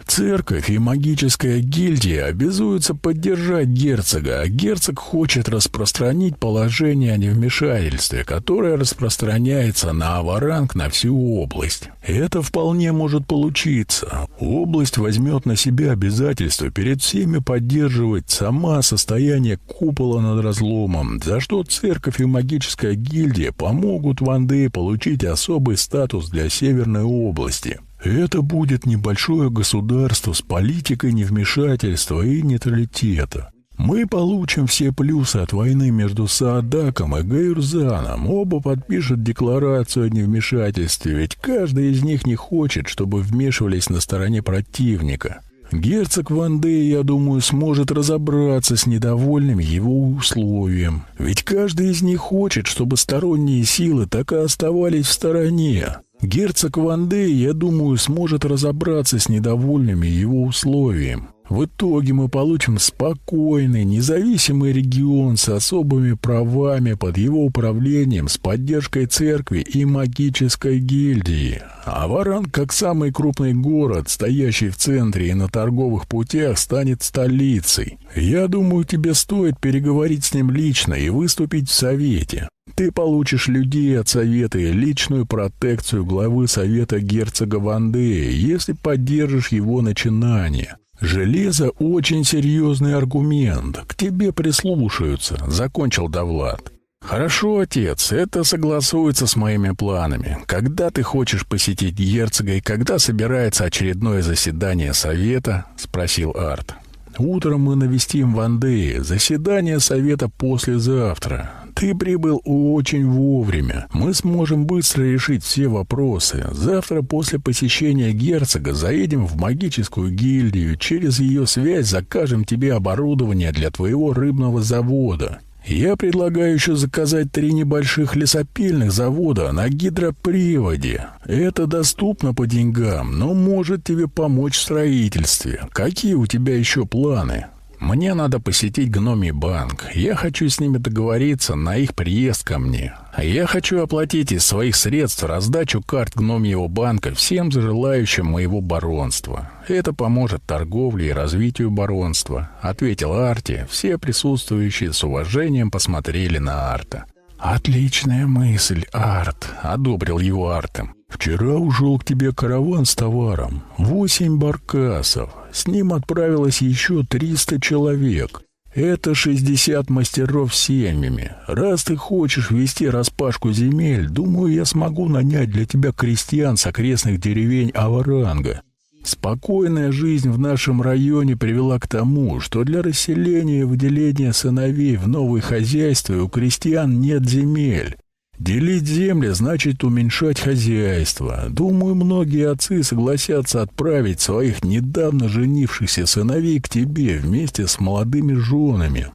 Церковь и магическая гильдия обязуются поддержать герцога, а герцог хочет распространить положение о невмешательстве, которое распространяется на Аваранг на всю область. Это вполне может получиться. Область возьмет на себя обязательство перед всеми поддерживать сама состояние купола над разломом, за что церковь и магическая гильдия помогут Ванде получить особый статус для Северной области. Это будет небольшое государство с политикой невмешательства и нейтралитета. Мы получим все плюсы от войны между Саадаком и Гайрзаном. Оба подпишут декларацию о невмешательстве, ведь каждый из них не хочет, чтобы вмешивались на стороне противника. Герцог Ван Дей, я думаю, сможет разобраться с недовольными его условием. Ведь каждый из них хочет, чтобы сторонние силы так и оставались в стороне. Герцог Ван Дей, я думаю, сможет разобраться с недовольными его условием. В итоге мы получим спокойный, независимый регион с особыми правами под его управлением, с поддержкой церкви и магической гильдии. А Варан, как самый крупный город, стоящий в центре и на торговых путях, станет столицей. Я думаю, тебе стоит переговорить с ним лично и выступить в совете. Ты получишь людей от совета и личную протекцию главы совета герцога Вандея, если поддержишь его начинание. «Железо — очень серьезный аргумент. К тебе прислушаются», — закончил Давлад. «Хорошо, отец, это согласуется с моими планами. Когда ты хочешь посетить герцога и когда собирается очередное заседание совета?» — спросил Арт. «Утром мы навестим Вандеи. Заседание совета послезавтра. Ты прибыл очень вовремя. Мы сможем быстро решить все вопросы. Завтра после посещения герцога заедем в магическую гильдию. Через ее связь закажем тебе оборудование для твоего рыбного завода. Я предлагаю еще заказать три небольших лесопильных завода на гидроприводе. Это доступно по деньгам, но может тебе помочь в строительстве. Какие у тебя еще планы?» Мне надо посетить гномий банк. Я хочу с ними договориться на их приезд ко мне. Я хочу оплатить из своих средств раздачу карт гномьего банка всем желающим моего баронства. Это поможет торговле и развитию баронства», — ответил Арти. Все присутствующие с уважением посмотрели на Арта. «Отличная мысль, Арт», — одобрил его Артем. «Вчера ушел к тебе караван с товаром. Восемь баркасов. С ним отправилось еще триста человек. Это шестьдесят мастеров с семьями. Раз ты хочешь вести распашку земель, думаю, я смогу нанять для тебя крестьян с окрестных деревень Аваранга. Спокойная жизнь в нашем районе привела к тому, что для расселения и выделения сыновей в новые хозяйства у крестьян нет земель. Делить земли значит уменьшать хозяйство. Думаю, многие отцы согласятся отправить своих недавно женившихся сыновей к тебе вместе с молодыми женами.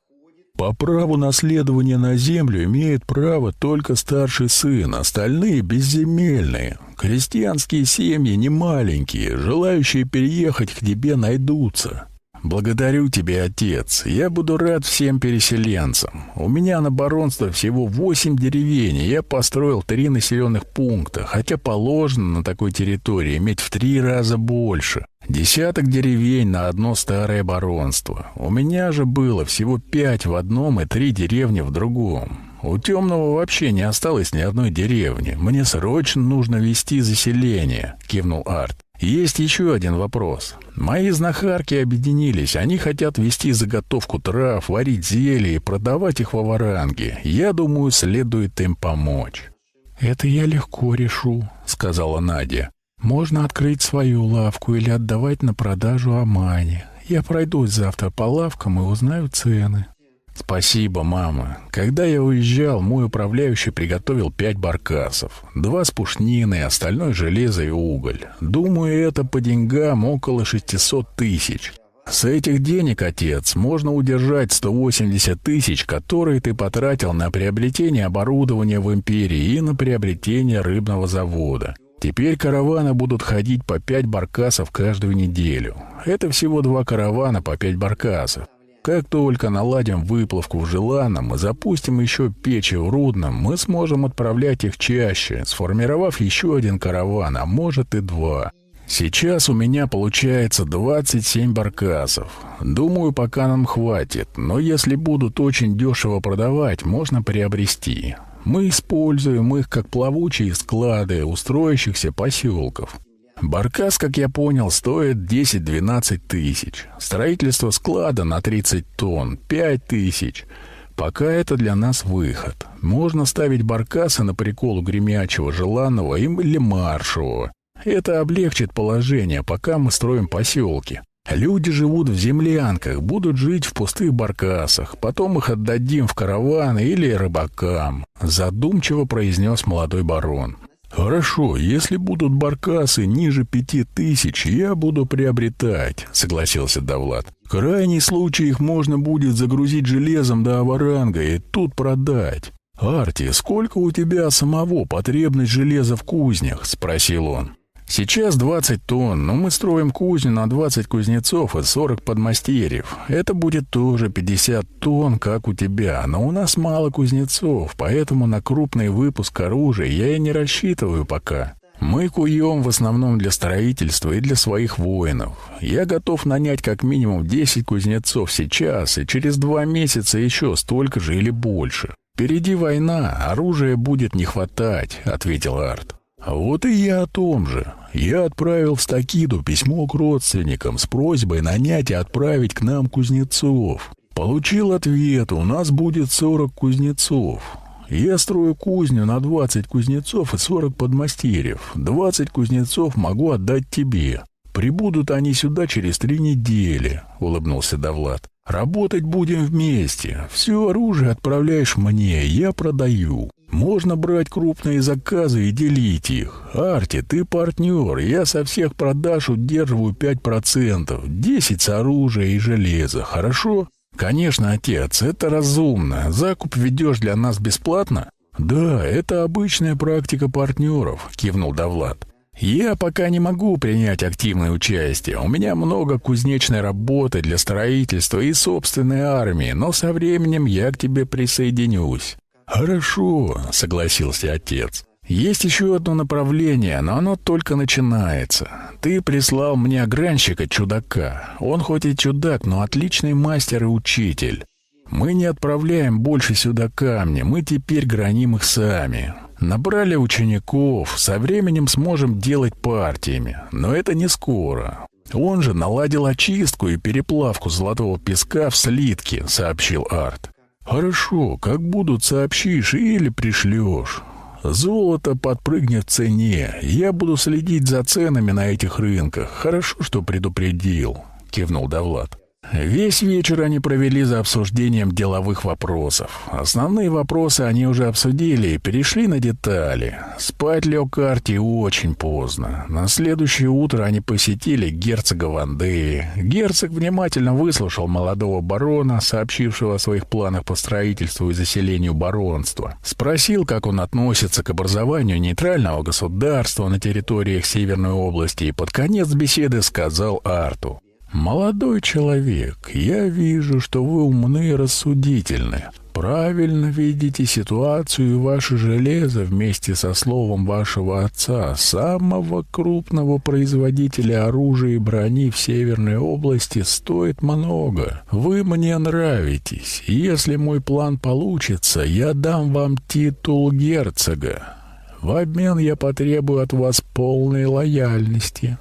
По праву наследования на землю имеет право только старший сын, остальные безземельные. Крестьянские семьи не маленькие, желающие переехать к тебе найдутся. «Благодарю тебя, отец. Я буду рад всем переселенцам. У меня на баронство всего восемь деревень, и я построил три населенных пункта, хотя положено на такой территории иметь в три раза больше. Десяток деревень на одно старое баронство. У меня же было всего пять в одном и три деревни в другом. У темного вообще не осталось ни одной деревни. Мне срочно нужно вести заселение», — кивнул Арт. Есть еще один вопрос. Мои знахарки объединились. Они хотят вести заготовку трав, варить зелья и продавать их в Аваранге. Я думаю, следует им помочь. «Это я легко решу», — сказала Надя. «Можно открыть свою лавку или отдавать на продажу Амане. Я пройдусь завтра по лавкам и узнаю цены». «Спасибо, мама. Когда я уезжал, мой управляющий приготовил пять баркасов. Два с пушниной, остальное железо и уголь. Думаю, это по деньгам около 600 тысяч. С этих денег, отец, можно удержать 180 тысяч, которые ты потратил на приобретение оборудования в империи и на приобретение рыбного завода. Теперь караваны будут ходить по пять баркасов каждую неделю. Это всего два каравана по пять баркасов. Как только наладим выплавку в Желанном и запустим еще печи в Рудном, мы сможем отправлять их чаще, сформировав еще один караван, а может и два. Сейчас у меня получается 27 баркасов. Думаю, пока нам хватит, но если будут очень дешево продавать, можно приобрести. Мы используем их как плавучие склады устроящихся поселков. Баркас, как я понял, стоит 10-12 тысяч. Строительство склада на 30 тонн — 5 тысяч. Пока это для нас выход. Можно ставить баркасы на приколу гремячего, желанного или маршевого. Это облегчит положение, пока мы строим поселки. Люди живут в землянках, будут жить в пустых баркасах, потом их отдадим в караваны или рыбакам», — задумчиво произнес молодой барон. «Хорошо, если будут баркасы ниже пяти тысяч, я буду приобретать», — согласился Давлад. «Крайний случай их можно будет загрузить железом до Аваранга и тут продать». «Арти, сколько у тебя самого потребность железа в кузнях?» — спросил он. Сейчас 20 тонн, но мы строим кузню на 20 кузнецов и 40 подмастерьев. Это будет тоже 50 тонн, как у тебя, но у нас мало кузнецов, поэтому на крупный выпуск оружия я и не рассчитываю пока. Мы куем в основном для строительства и для своих воинов. Я готов нанять как минимум 10 кузнецов сейчас, и через два месяца еще столько же или больше. Впереди война, оружия будет не хватать, ответил Арт. Вот и я о том же. Я отправил в Стакиду письмо к родственникам с просьбой нанять и отправить к нам кузнецов. Получил ответ, у нас будет 40 кузнецов. Я строю кузню на 20 кузнецов и 40 подмастерьев. 20 кузнецов могу отдать тебе. Прибудут они сюда через три недели, улыбнулся Давлад. Работать будем вместе. Все оружие отправляешь мне, я продаю. Можно брать крупные заказы и делить их. Арти, ты партнер, я со всех продаж удерживаю 5%, 10 с оружия и железа, хорошо? Конечно, отец, это разумно. Закуп ведешь для нас бесплатно? Да, это обычная практика партнеров, кивнул Давлад. Я пока не могу принять активное участие. У меня много кузнечной работы для строительства и собственной армии, но со временем я к тебе присоединюсь. «Хорошо», — согласился отец. «Есть еще одно направление, но оно только начинается. Ты прислал мне огранщика-чудака. Он хоть и чудак, но отличный мастер и учитель. Мы не отправляем больше сюда камни, мы теперь граним их сами. Набрали учеников, со временем сможем делать партиями, но это не скоро. Он же наладил очистку и переплавку золотого песка в слитки, сообщил Арт. «Хорошо, как будут, сообщишь или пришлешь. Золото подпрыгнет в цене. Я буду следить за ценами на этих рынках. Хорошо, что предупредил», — кивнул Давлад. Весь вечер они провели за обсуждением деловых вопросов. Основные вопросы они уже обсудили и перешли на детали. Спать лег Карти очень поздно. На следующее утро они посетили герцога Вандеи. Герцог внимательно выслушал молодого барона, сообщившего о своих планах по строительству и заселению баронства. Спросил, как он относится к образованию нейтрального государства на территориях Северной области и под конец беседы сказал Арту. «Молодой человек, я вижу, что вы умны и рассудительны. Правильно видите ситуацию, и ваше железо вместе со словом вашего отца, самого крупного производителя оружия и брони в Северной области, стоит много. Вы мне нравитесь. Если мой план получится, я дам вам титул герцога. В обмен я потребую от вас полной лояльности».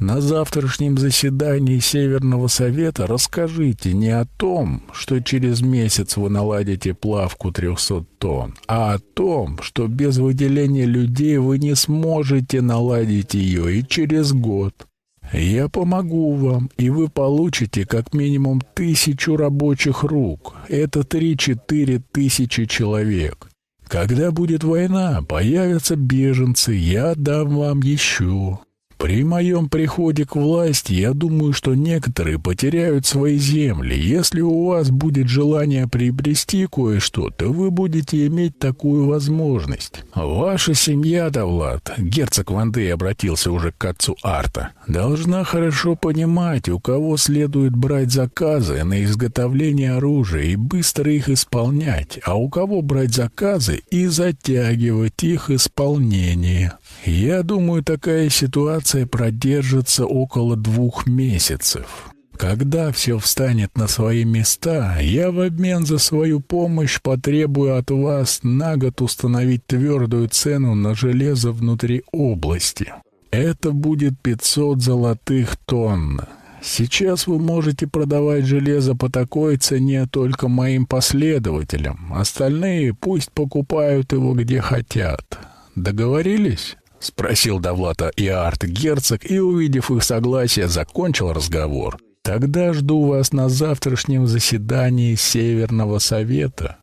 На завтрашнем заседании Северного Совета расскажите не о том, что через месяц вы наладите плавку 300 тонн, а о том, что без выделения людей вы не сможете наладить ее и через год. Я помогу вам, и вы получите как минимум тысячу рабочих рук. Это 3-4 тысячи человек. Когда будет война, появятся беженцы, я дам вам еще. При моем приходе к власти я думаю, что некоторые потеряют свои земли. Если у вас будет желание приобрести кое-что, то вы будете иметь такую возможность. Ваша семья, Давлад, герцог Ванды обратился уже к отцу Арта, должна хорошо понимать, у кого следует брать заказы на изготовление оружия и быстро их исполнять, а у кого брать заказы и затягивать их исполнение. Я думаю, такая ситуация продержится около двух месяцев. Когда все встанет на свои места, я в обмен за свою помощь потребую от вас на год установить твердую цену на железо внутри области. Это будет 500 золотых тонн. Сейчас вы можете продавать железо по такой цене только моим последователям. Остальные пусть покупают его где хотят. Договорились? — спросил Давлата и Арт герцог, и, увидев их согласие, закончил разговор. «Тогда жду вас на завтрашнем заседании Северного Совета».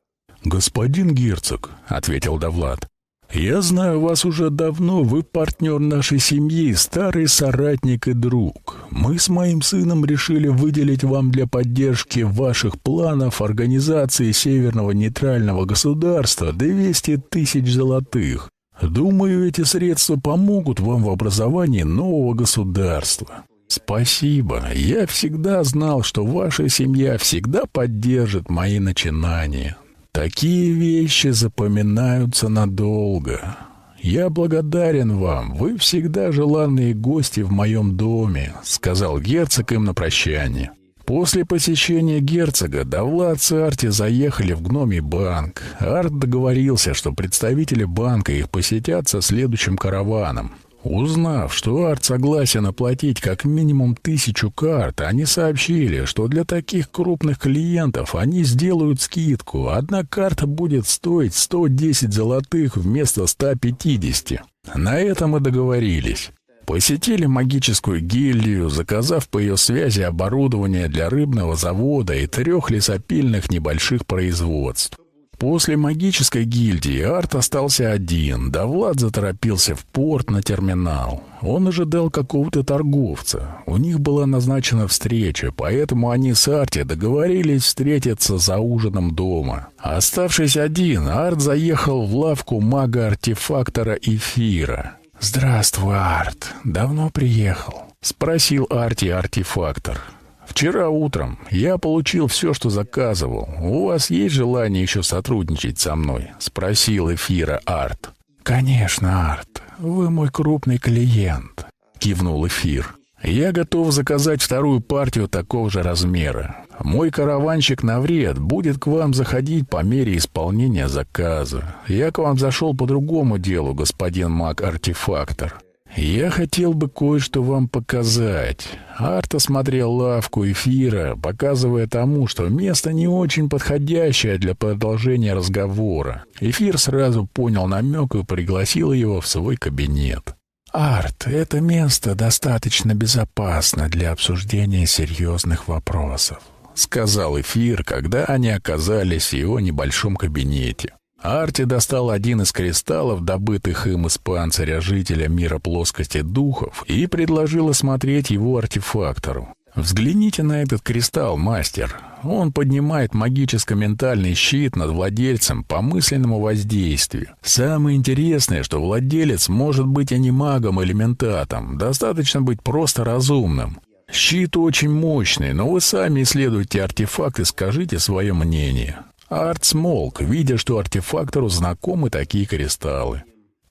«Господин герцог», — ответил Давлат, Я знаю вас уже давно, вы партнер нашей семьи, старый соратник и друг. Мы с моим сыном решили выделить вам для поддержки ваших планов организации Северного нейтрального государства 200 тысяч золотых. Думаю, эти средства помогут вам в образовании нового государства. Спасибо. Я всегда знал, что ваша семья всегда поддержит мои начинания. Такие вещи запоминаются надолго. Я благодарен вам. Вы всегда желанные гости в моем доме, сказал герцог им на прощание. После посещения герцога Давлад и Арти заехали в гномий банк. Арт договорился, что представители банка их посетят со следующим караваном. Узнав, что Арт согласен оплатить как минимум тысячу карт, они сообщили, что для таких крупных клиентов они сделают скидку. Одна карта будет стоить 110 золотых вместо 150. На этом и договорились. Посетили магическую гильдию, заказав по ее связи оборудование для рыбного завода и трех лесопильных небольших производств. После магической гильдии Арт остался один, да Влад заторопился в порт на терминал. Он ожидал какого-то торговца. У них была назначена встреча, поэтому они с Арти договорились встретиться за ужином дома. Оставшись один, Арт заехал в лавку мага-артефактора Эфира. «Здравствуй, Арт. Давно приехал?» — спросил Арти-артефактор. Вчера утром я получил все, что заказывал. У вас есть желание еще сотрудничать со мной?» — спросил Эфира Арт. «Конечно, Арт. Вы мой крупный клиент», — кивнул Эфир. «Я готов заказать вторую партию такого же размера. Мой караванщик Навред будет к вам заходить по мере исполнения заказа. Я к вам зашел по другому делу, господин маг-артефактор. «Я хотел бы кое-что вам показать». Арт осмотрел лавку эфира, показывая тому, что место не очень подходящее для продолжения разговора. Эфир сразу понял намек и пригласил его в свой кабинет. «Арт, это место достаточно безопасно для обсуждения серьезных вопросов», — сказал Эфир, когда они оказались в его небольшом кабинете. Арти достал один из кристаллов, добытых им из панциря жителя мира плоскости духов, и предложил осмотреть его артефактору. «Взгляните на этот кристалл, мастер. Он поднимает магическо-ментальный щит над владельцем по мысленному воздействию. Самое интересное, что владелец может быть и не магом или ментатом, достаточно быть просто разумным. Щит очень мощный, но вы сами исследуйте артефакт и скажите свое мнение. Арт смолк, видя, что артефактору знакомы такие кристаллы.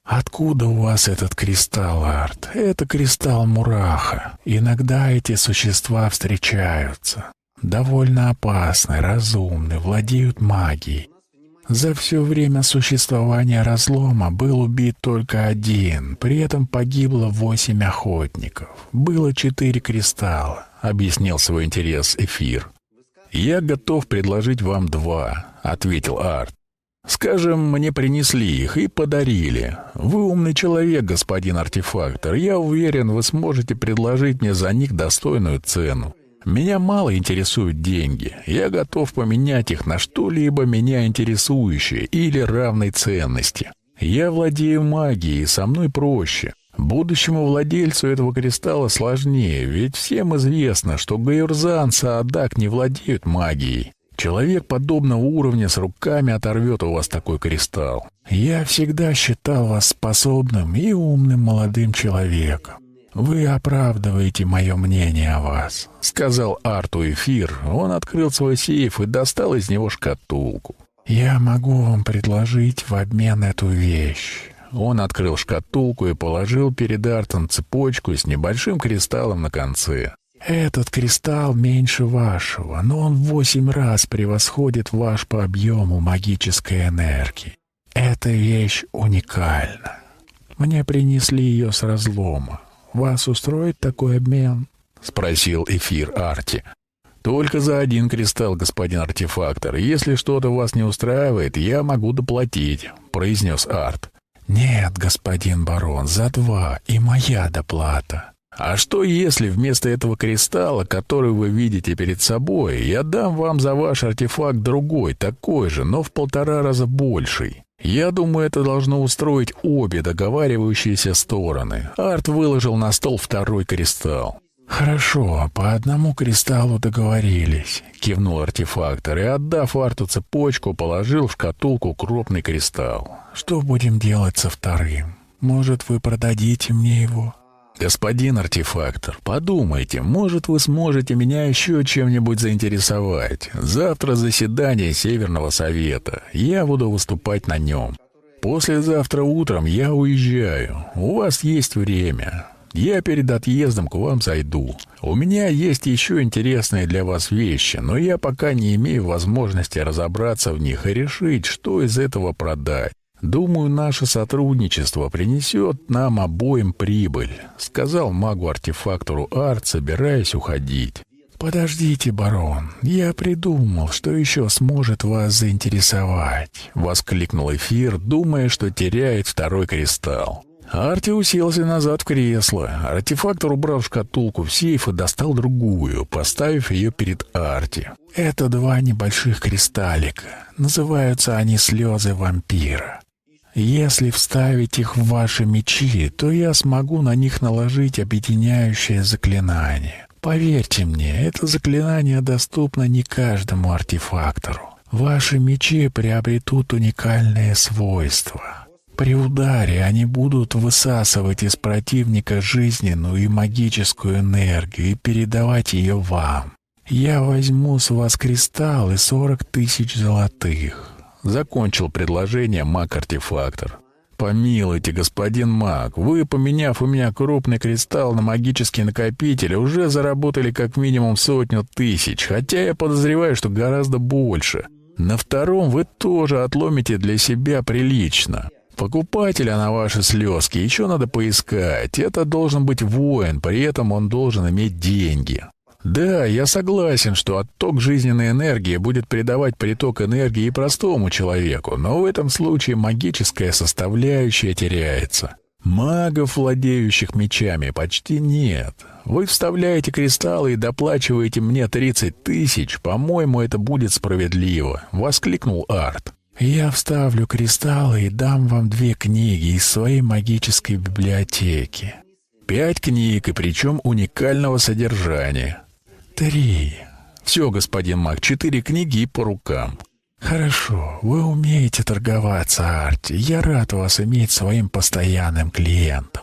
«Откуда у вас этот кристалл, Арт? Это кристалл Мураха. Иногда эти существа встречаются. Довольно опасны, разумны, владеют магией. За все время существования разлома был убит только один, при этом погибло восемь охотников. Было четыре кристалла, объяснил свой интерес Эфир. «Я готов предложить вам два», — ответил Арт. «Скажем, мне принесли их и подарили. Вы умный человек, господин артефактор. Я уверен, вы сможете предложить мне за них достойную цену. Меня мало интересуют деньги. Я готов поменять их на что-либо меня интересующее или равной ценности. Я владею магией, и со мной проще. Будущему владельцу этого кристалла сложнее, ведь всем известно, что Гайурзан Саадак не владеют магией. Человек подобного уровня с руками оторвет у вас такой кристалл. Я всегда считал вас способным и умным молодым человеком. Вы оправдываете мое мнение о вас, сказал Арту Эфир. Он открыл свой сейф и достал из него шкатулку. Я могу вам предложить в обмен эту вещь. Он открыл шкатулку и положил перед Артом цепочку с небольшим кристаллом на конце. «Этот кристалл меньше вашего, но он в восемь раз превосходит ваш по объему магической энергии. Эта вещь уникальна. Мне принесли ее с разлома. Вас устроит такой обмен?» — спросил эфир Арти. «Только за один кристалл, господин артефактор. Если что-то вас не устраивает, я могу доплатить», — произнес Арт. «Нет, господин барон, за два, и моя доплата». «А что если вместо этого кристалла, который вы видите перед собой, я дам вам за ваш артефакт другой, такой же, но в полтора раза больший?» Я думаю, это должно устроить обе договаривающиеся стороны. Арт выложил на стол второй кристалл. «Хорошо, по одному кристаллу договорились», — кивнул артефактор и, отдав Арту цепочку, положил в шкатулку крупный кристалл. «Что будем делать со вторым? Может, вы продадите мне его?» «Господин артефактор, подумайте, может, вы сможете меня еще чем-нибудь заинтересовать. Завтра заседание Северного Совета. Я буду выступать на нем. Послезавтра утром я уезжаю. У вас есть время. Я перед отъездом к вам зайду. У меня есть еще интересные для вас вещи, но я пока не имею возможности разобраться в них и решить, что из этого продать. «Думаю, наше сотрудничество принесет нам обоим прибыль», — сказал магу-артефактору Арт, собираясь уходить. «Подождите, барон, я придумал, что еще сможет вас заинтересовать», — воскликнул Эфир, думая, что теряет второй кристалл. Арти уселся назад в кресло. Артефактор убрал шкатулку в сейф и достал другую, поставив ее перед Арти. «Это два небольших кристаллика. Называются они слезы вампира. Если вставить их в ваши мечи, то я смогу на них наложить объединяющее заклинание. Поверьте мне, это заклинание доступно не каждому артефактору. Ваши мечи приобретут уникальные свойства. При ударе они будут высасывать из противника жизненную и магическую энергию и передавать ее вам. Я возьму с вас кристалл и сорок тысяч золотых. Закончил предложение маг-артефактор. «Помилуйте, господин маг, вы, поменяв у меня крупный кристалл на магический накопитель, уже заработали как минимум сотню тысяч, хотя я подозреваю, что гораздо больше. На втором вы тоже отломите для себя прилично. Покупателя на ваши слезки еще надо поискать. Это должен быть воин, при этом он должен иметь деньги. Да, я согласен, что отток жизненной энергии будет придавать приток энергии простому человеку, но в этом случае магическая составляющая теряется. Магов, владеющих мечами, почти нет. Вы вставляете кристаллы и доплачиваете мне 30 тысяч. По-моему, это будет справедливо», — воскликнул Арт. «Я вставлю кристаллы и дам вам две книги из своей магической библиотеки». «Пять книг, и причем уникального содержания. «Три. Все, господин Мак, четыре книги по рукам». «Хорошо, вы умеете торговаться, Арти. Я рад вас иметь своим постоянным клиентом.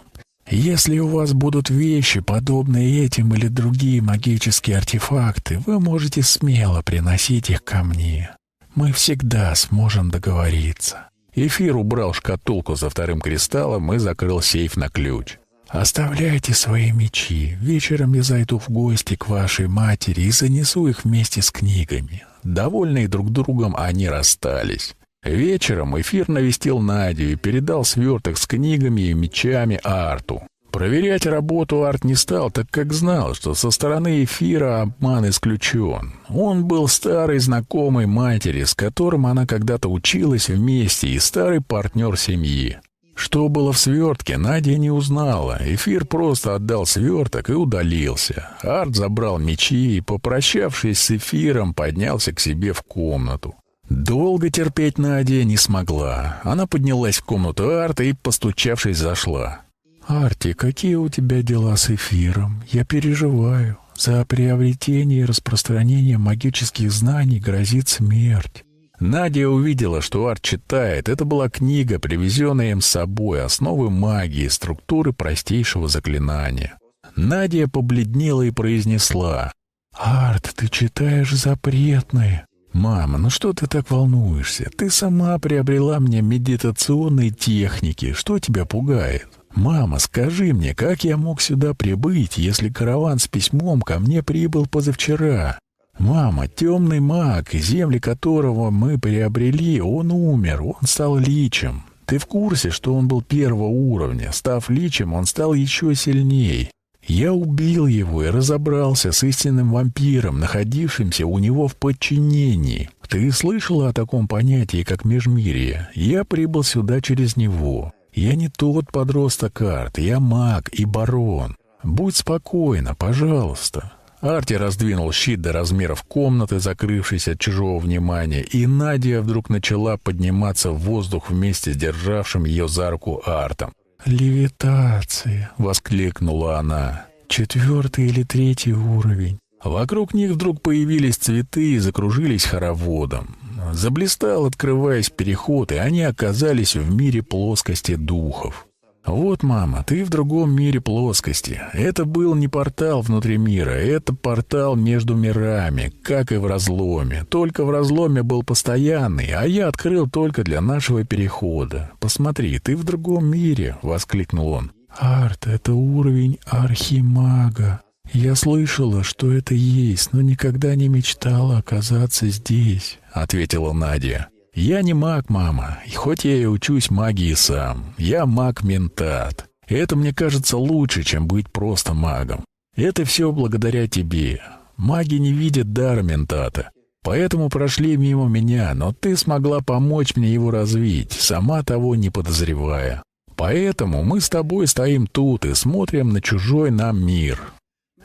Если у вас будут вещи, подобные этим или другие магические артефакты, вы можете смело приносить их ко мне. Мы всегда сможем договориться». Эфир убрал шкатулку за вторым кристаллом и закрыл сейф на ключ. «Оставляйте свои мечи. Вечером я зайду в гости к вашей матери и занесу их вместе с книгами». Довольные друг другом, они расстались. Вечером эфир навестил Надю и передал сверток с книгами и мечами Арту. Проверять работу Арт не стал, так как знал, что со стороны эфира обман исключен. Он был старый знакомый матери, с которым она когда-то училась вместе, и старый партнер семьи. Что было в свертке, Надя не узнала. Эфир просто отдал сверток и удалился. Арт забрал мечи и, попрощавшись с эфиром, поднялся к себе в комнату. Долго терпеть Надя не смогла. Она поднялась в комнату Арта и, постучавшись, зашла. «Арти, какие у тебя дела с эфиром? Я переживаю. За приобретение и распространение магических знаний грозит смерть. Надя увидела, что Арт читает. Это была книга, привезенная им с собой, основы магии, структуры простейшего заклинания. Надя побледнела и произнесла. «Арт, ты читаешь запретное». «Мама, ну что ты так волнуешься? Ты сама приобрела мне медитационные техники. Что тебя пугает?» «Мама, скажи мне, как я мог сюда прибыть, если караван с письмом ко мне прибыл позавчера? «Мама, темный маг, земли которого мы приобрели, он умер, он стал личем. Ты в курсе, что он был первого уровня? Став личем, он стал еще сильнее. Я убил его и разобрался с истинным вампиром, находившимся у него в подчинении. Ты слышала о таком понятии, как межмирие? Я прибыл сюда через него. Я не тот подросток карт, я маг и барон. Будь спокойна, пожалуйста. Арти раздвинул щит до размеров комнаты, закрывшись от чужого внимания, и Надя вдруг начала подниматься в воздух вместе с державшим ее за руку Артом. «Левитация!» — воскликнула она. «Четвертый или третий уровень». Вокруг них вдруг появились цветы и закружились хороводом. Заблистал, открываясь переход, и они оказались в мире плоскости духов. «Вот, мама, ты в другом мире плоскости. Это был не портал внутри мира, это портал между мирами, как и в разломе. Только в разломе был постоянный, а я открыл только для нашего перехода. Посмотри, ты в другом мире!» — воскликнул он. «Арт — это уровень архимага. Я слышала, что это есть, но никогда не мечтала оказаться здесь», — ответила Надя. «Я не маг, мама, и хоть я и учусь магии сам. Я маг-ментат. Это мне кажется лучше, чем быть просто магом. Это все благодаря тебе. Маги не видят дара ментата. Поэтому прошли мимо меня, но ты смогла помочь мне его развить, сама того не подозревая. Поэтому мы с тобой стоим тут и смотрим на чужой нам мир.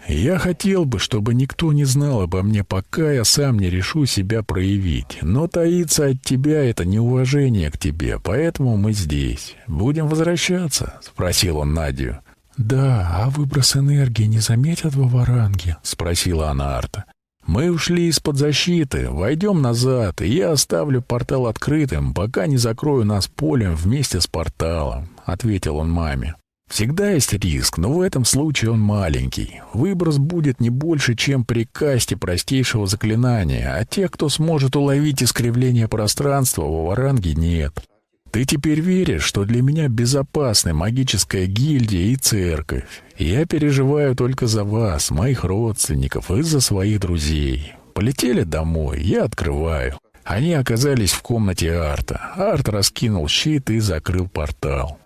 Я хотел бы, чтобы никто не знал обо мне, пока я сам не решу себя проявить. Но таиться от тебя — это неуважение к тебе, поэтому мы здесь. Будем возвращаться?» — спросил он Надю. «Да, а выброс энергии не заметят в Варанге?» — спросила она Арта. «Мы ушли из-под защиты, войдем назад, и я оставлю портал открытым, пока не закрою нас полем вместе с порталом», — ответил он маме. Всегда есть риск, но в этом случае он маленький. Выброс будет не больше, чем при касте простейшего заклинания, а тех, кто сможет уловить искривление пространства, в варанге нет. Ты теперь веришь, что для меня безопасны магическая гильдия и церковь. Я переживаю только за вас, моих родственников и за своих друзей. Полетели домой, я открываю. Они оказались в комнате Арта. Арт раскинул щит и закрыл портал.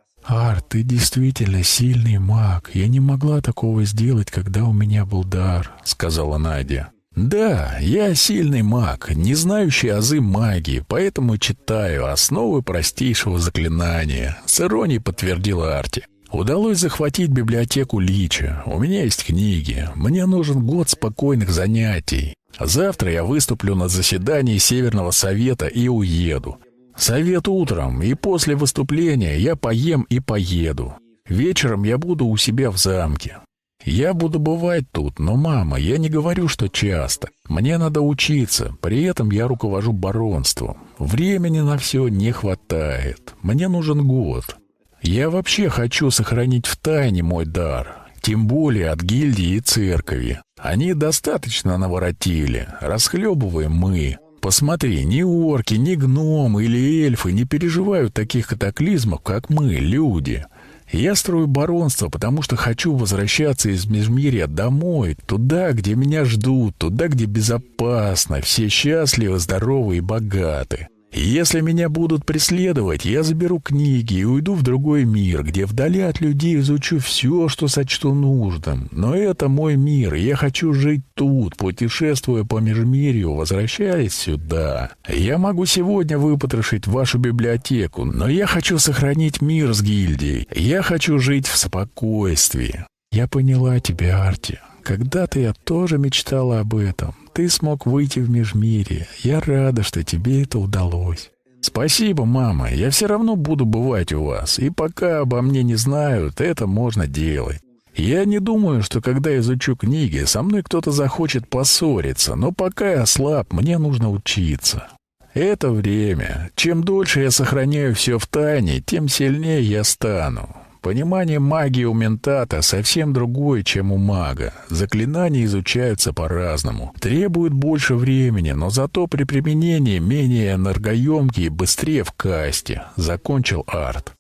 «Ар, ты действительно сильный маг. Я не могла такого сделать, когда у меня был дар», — сказала Надя. «Да, я сильный маг, не знающий азы магии, поэтому читаю основы простейшего заклинания», — с иронией подтвердила Арти. «Удалось захватить библиотеку Лича. У меня есть книги. Мне нужен год спокойных занятий. Завтра я выступлю на заседании Северного Совета и уеду. Совет утром, и после выступления я поем и поеду. Вечером я буду у себя в замке. Я буду бывать тут, но, мама, я не говорю, что часто. Мне надо учиться, при этом я руковожу баронством. Времени на все не хватает. Мне нужен год. Я вообще хочу сохранить в тайне мой дар, тем более от гильдии и церкви. Они достаточно наворотили, расхлебываем мы. Посмотри, ни орки, ни гномы или эльфы не переживают таких катаклизмов, как мы, люди. Я строю баронство, потому что хочу возвращаться из Межмирья домой, туда, где меня ждут, туда, где безопасно, все счастливы, здоровы и богаты. Если меня будут преследовать, я заберу книги и уйду в другой мир, где вдали от людей изучу все, что сочту нужным. Но это мой мир, и я хочу жить тут, путешествуя по межмирью, возвращаясь сюда. Я могу сегодня выпотрошить вашу библиотеку, но я хочу сохранить мир с гильдией. Я хочу жить в спокойствии. Я поняла тебя, Арти. Когда-то я тоже мечтала об этом. Ты смог выйти в межмирье. Я рада, что тебе это удалось. Спасибо, мама. Я все равно буду бывать у вас. И пока обо мне не знают, это можно делать. Я не думаю, что когда изучу книги, со мной кто-то захочет поссориться, но пока я слаб, мне нужно учиться. Это время. Чем дольше я сохраняю все в тайне, тем сильнее я стану. Понимание магии у ментата совсем другое, чем у мага. Заклинания изучаются по-разному. Требуют больше времени, но зато при применении менее энергоемкие и быстрее в касте. Закончил Арт.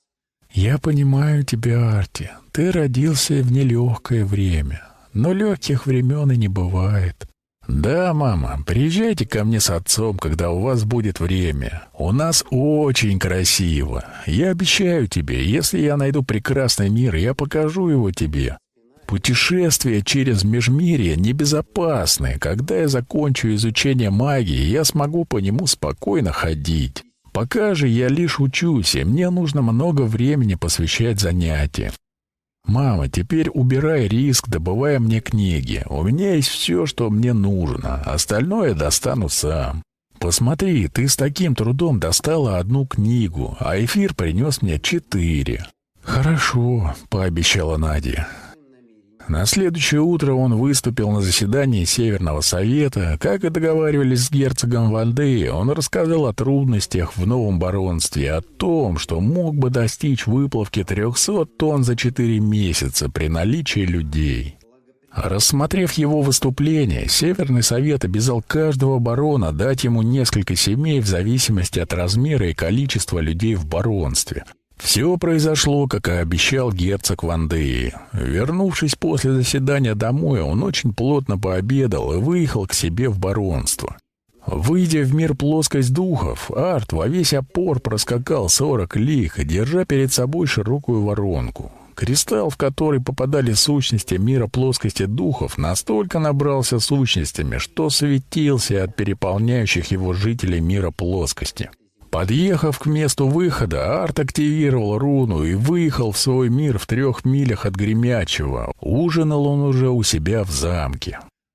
«Я понимаю тебя, Арти. Ты родился в нелегкое время. Но легких времен и не бывает. «Да, мама, приезжайте ко мне с отцом, когда у вас будет время. У нас очень красиво. Я обещаю тебе, если я найду прекрасный мир, я покажу его тебе. Путешествия через межмирье небезопасны. Когда я закончу изучение магии, я смогу по нему спокойно ходить. Пока же я лишь учусь, и мне нужно много времени посвящать занятиям. «Мама, теперь убирай риск, добывая мне книги. У меня есть все, что мне нужно. Остальное достану сам. Посмотри, ты с таким трудом достала одну книгу, а эфир принес мне четыре». «Хорошо», — пообещала Надя. На следующее утро он выступил на заседании Северного Совета. Как и договаривались с герцогом Вальдеи, он рассказал о трудностях в новом баронстве, о том, что мог бы достичь выплавки 300 тонн за 4 месяца при наличии людей. Рассмотрев его выступление, Северный Совет обязал каждого барона дать ему несколько семей в зависимости от размера и количества людей в баронстве – все произошло, как и обещал герцог Вандеи. Вернувшись после заседания домой, он очень плотно пообедал и выехал к себе в баронство. Выйдя в мир плоскость духов, Арт во весь опор проскакал сорок лиг, держа перед собой широкую воронку. Кристалл, в который попадали сущности мира плоскости духов, настолько набрался сущностями, что светился от переполняющих его жителей мира плоскости. Подъехав к месту выхода, Арт активировал руну и выехал в свой мир в трех милях от Гремячего. Ужинал он уже у себя в замке.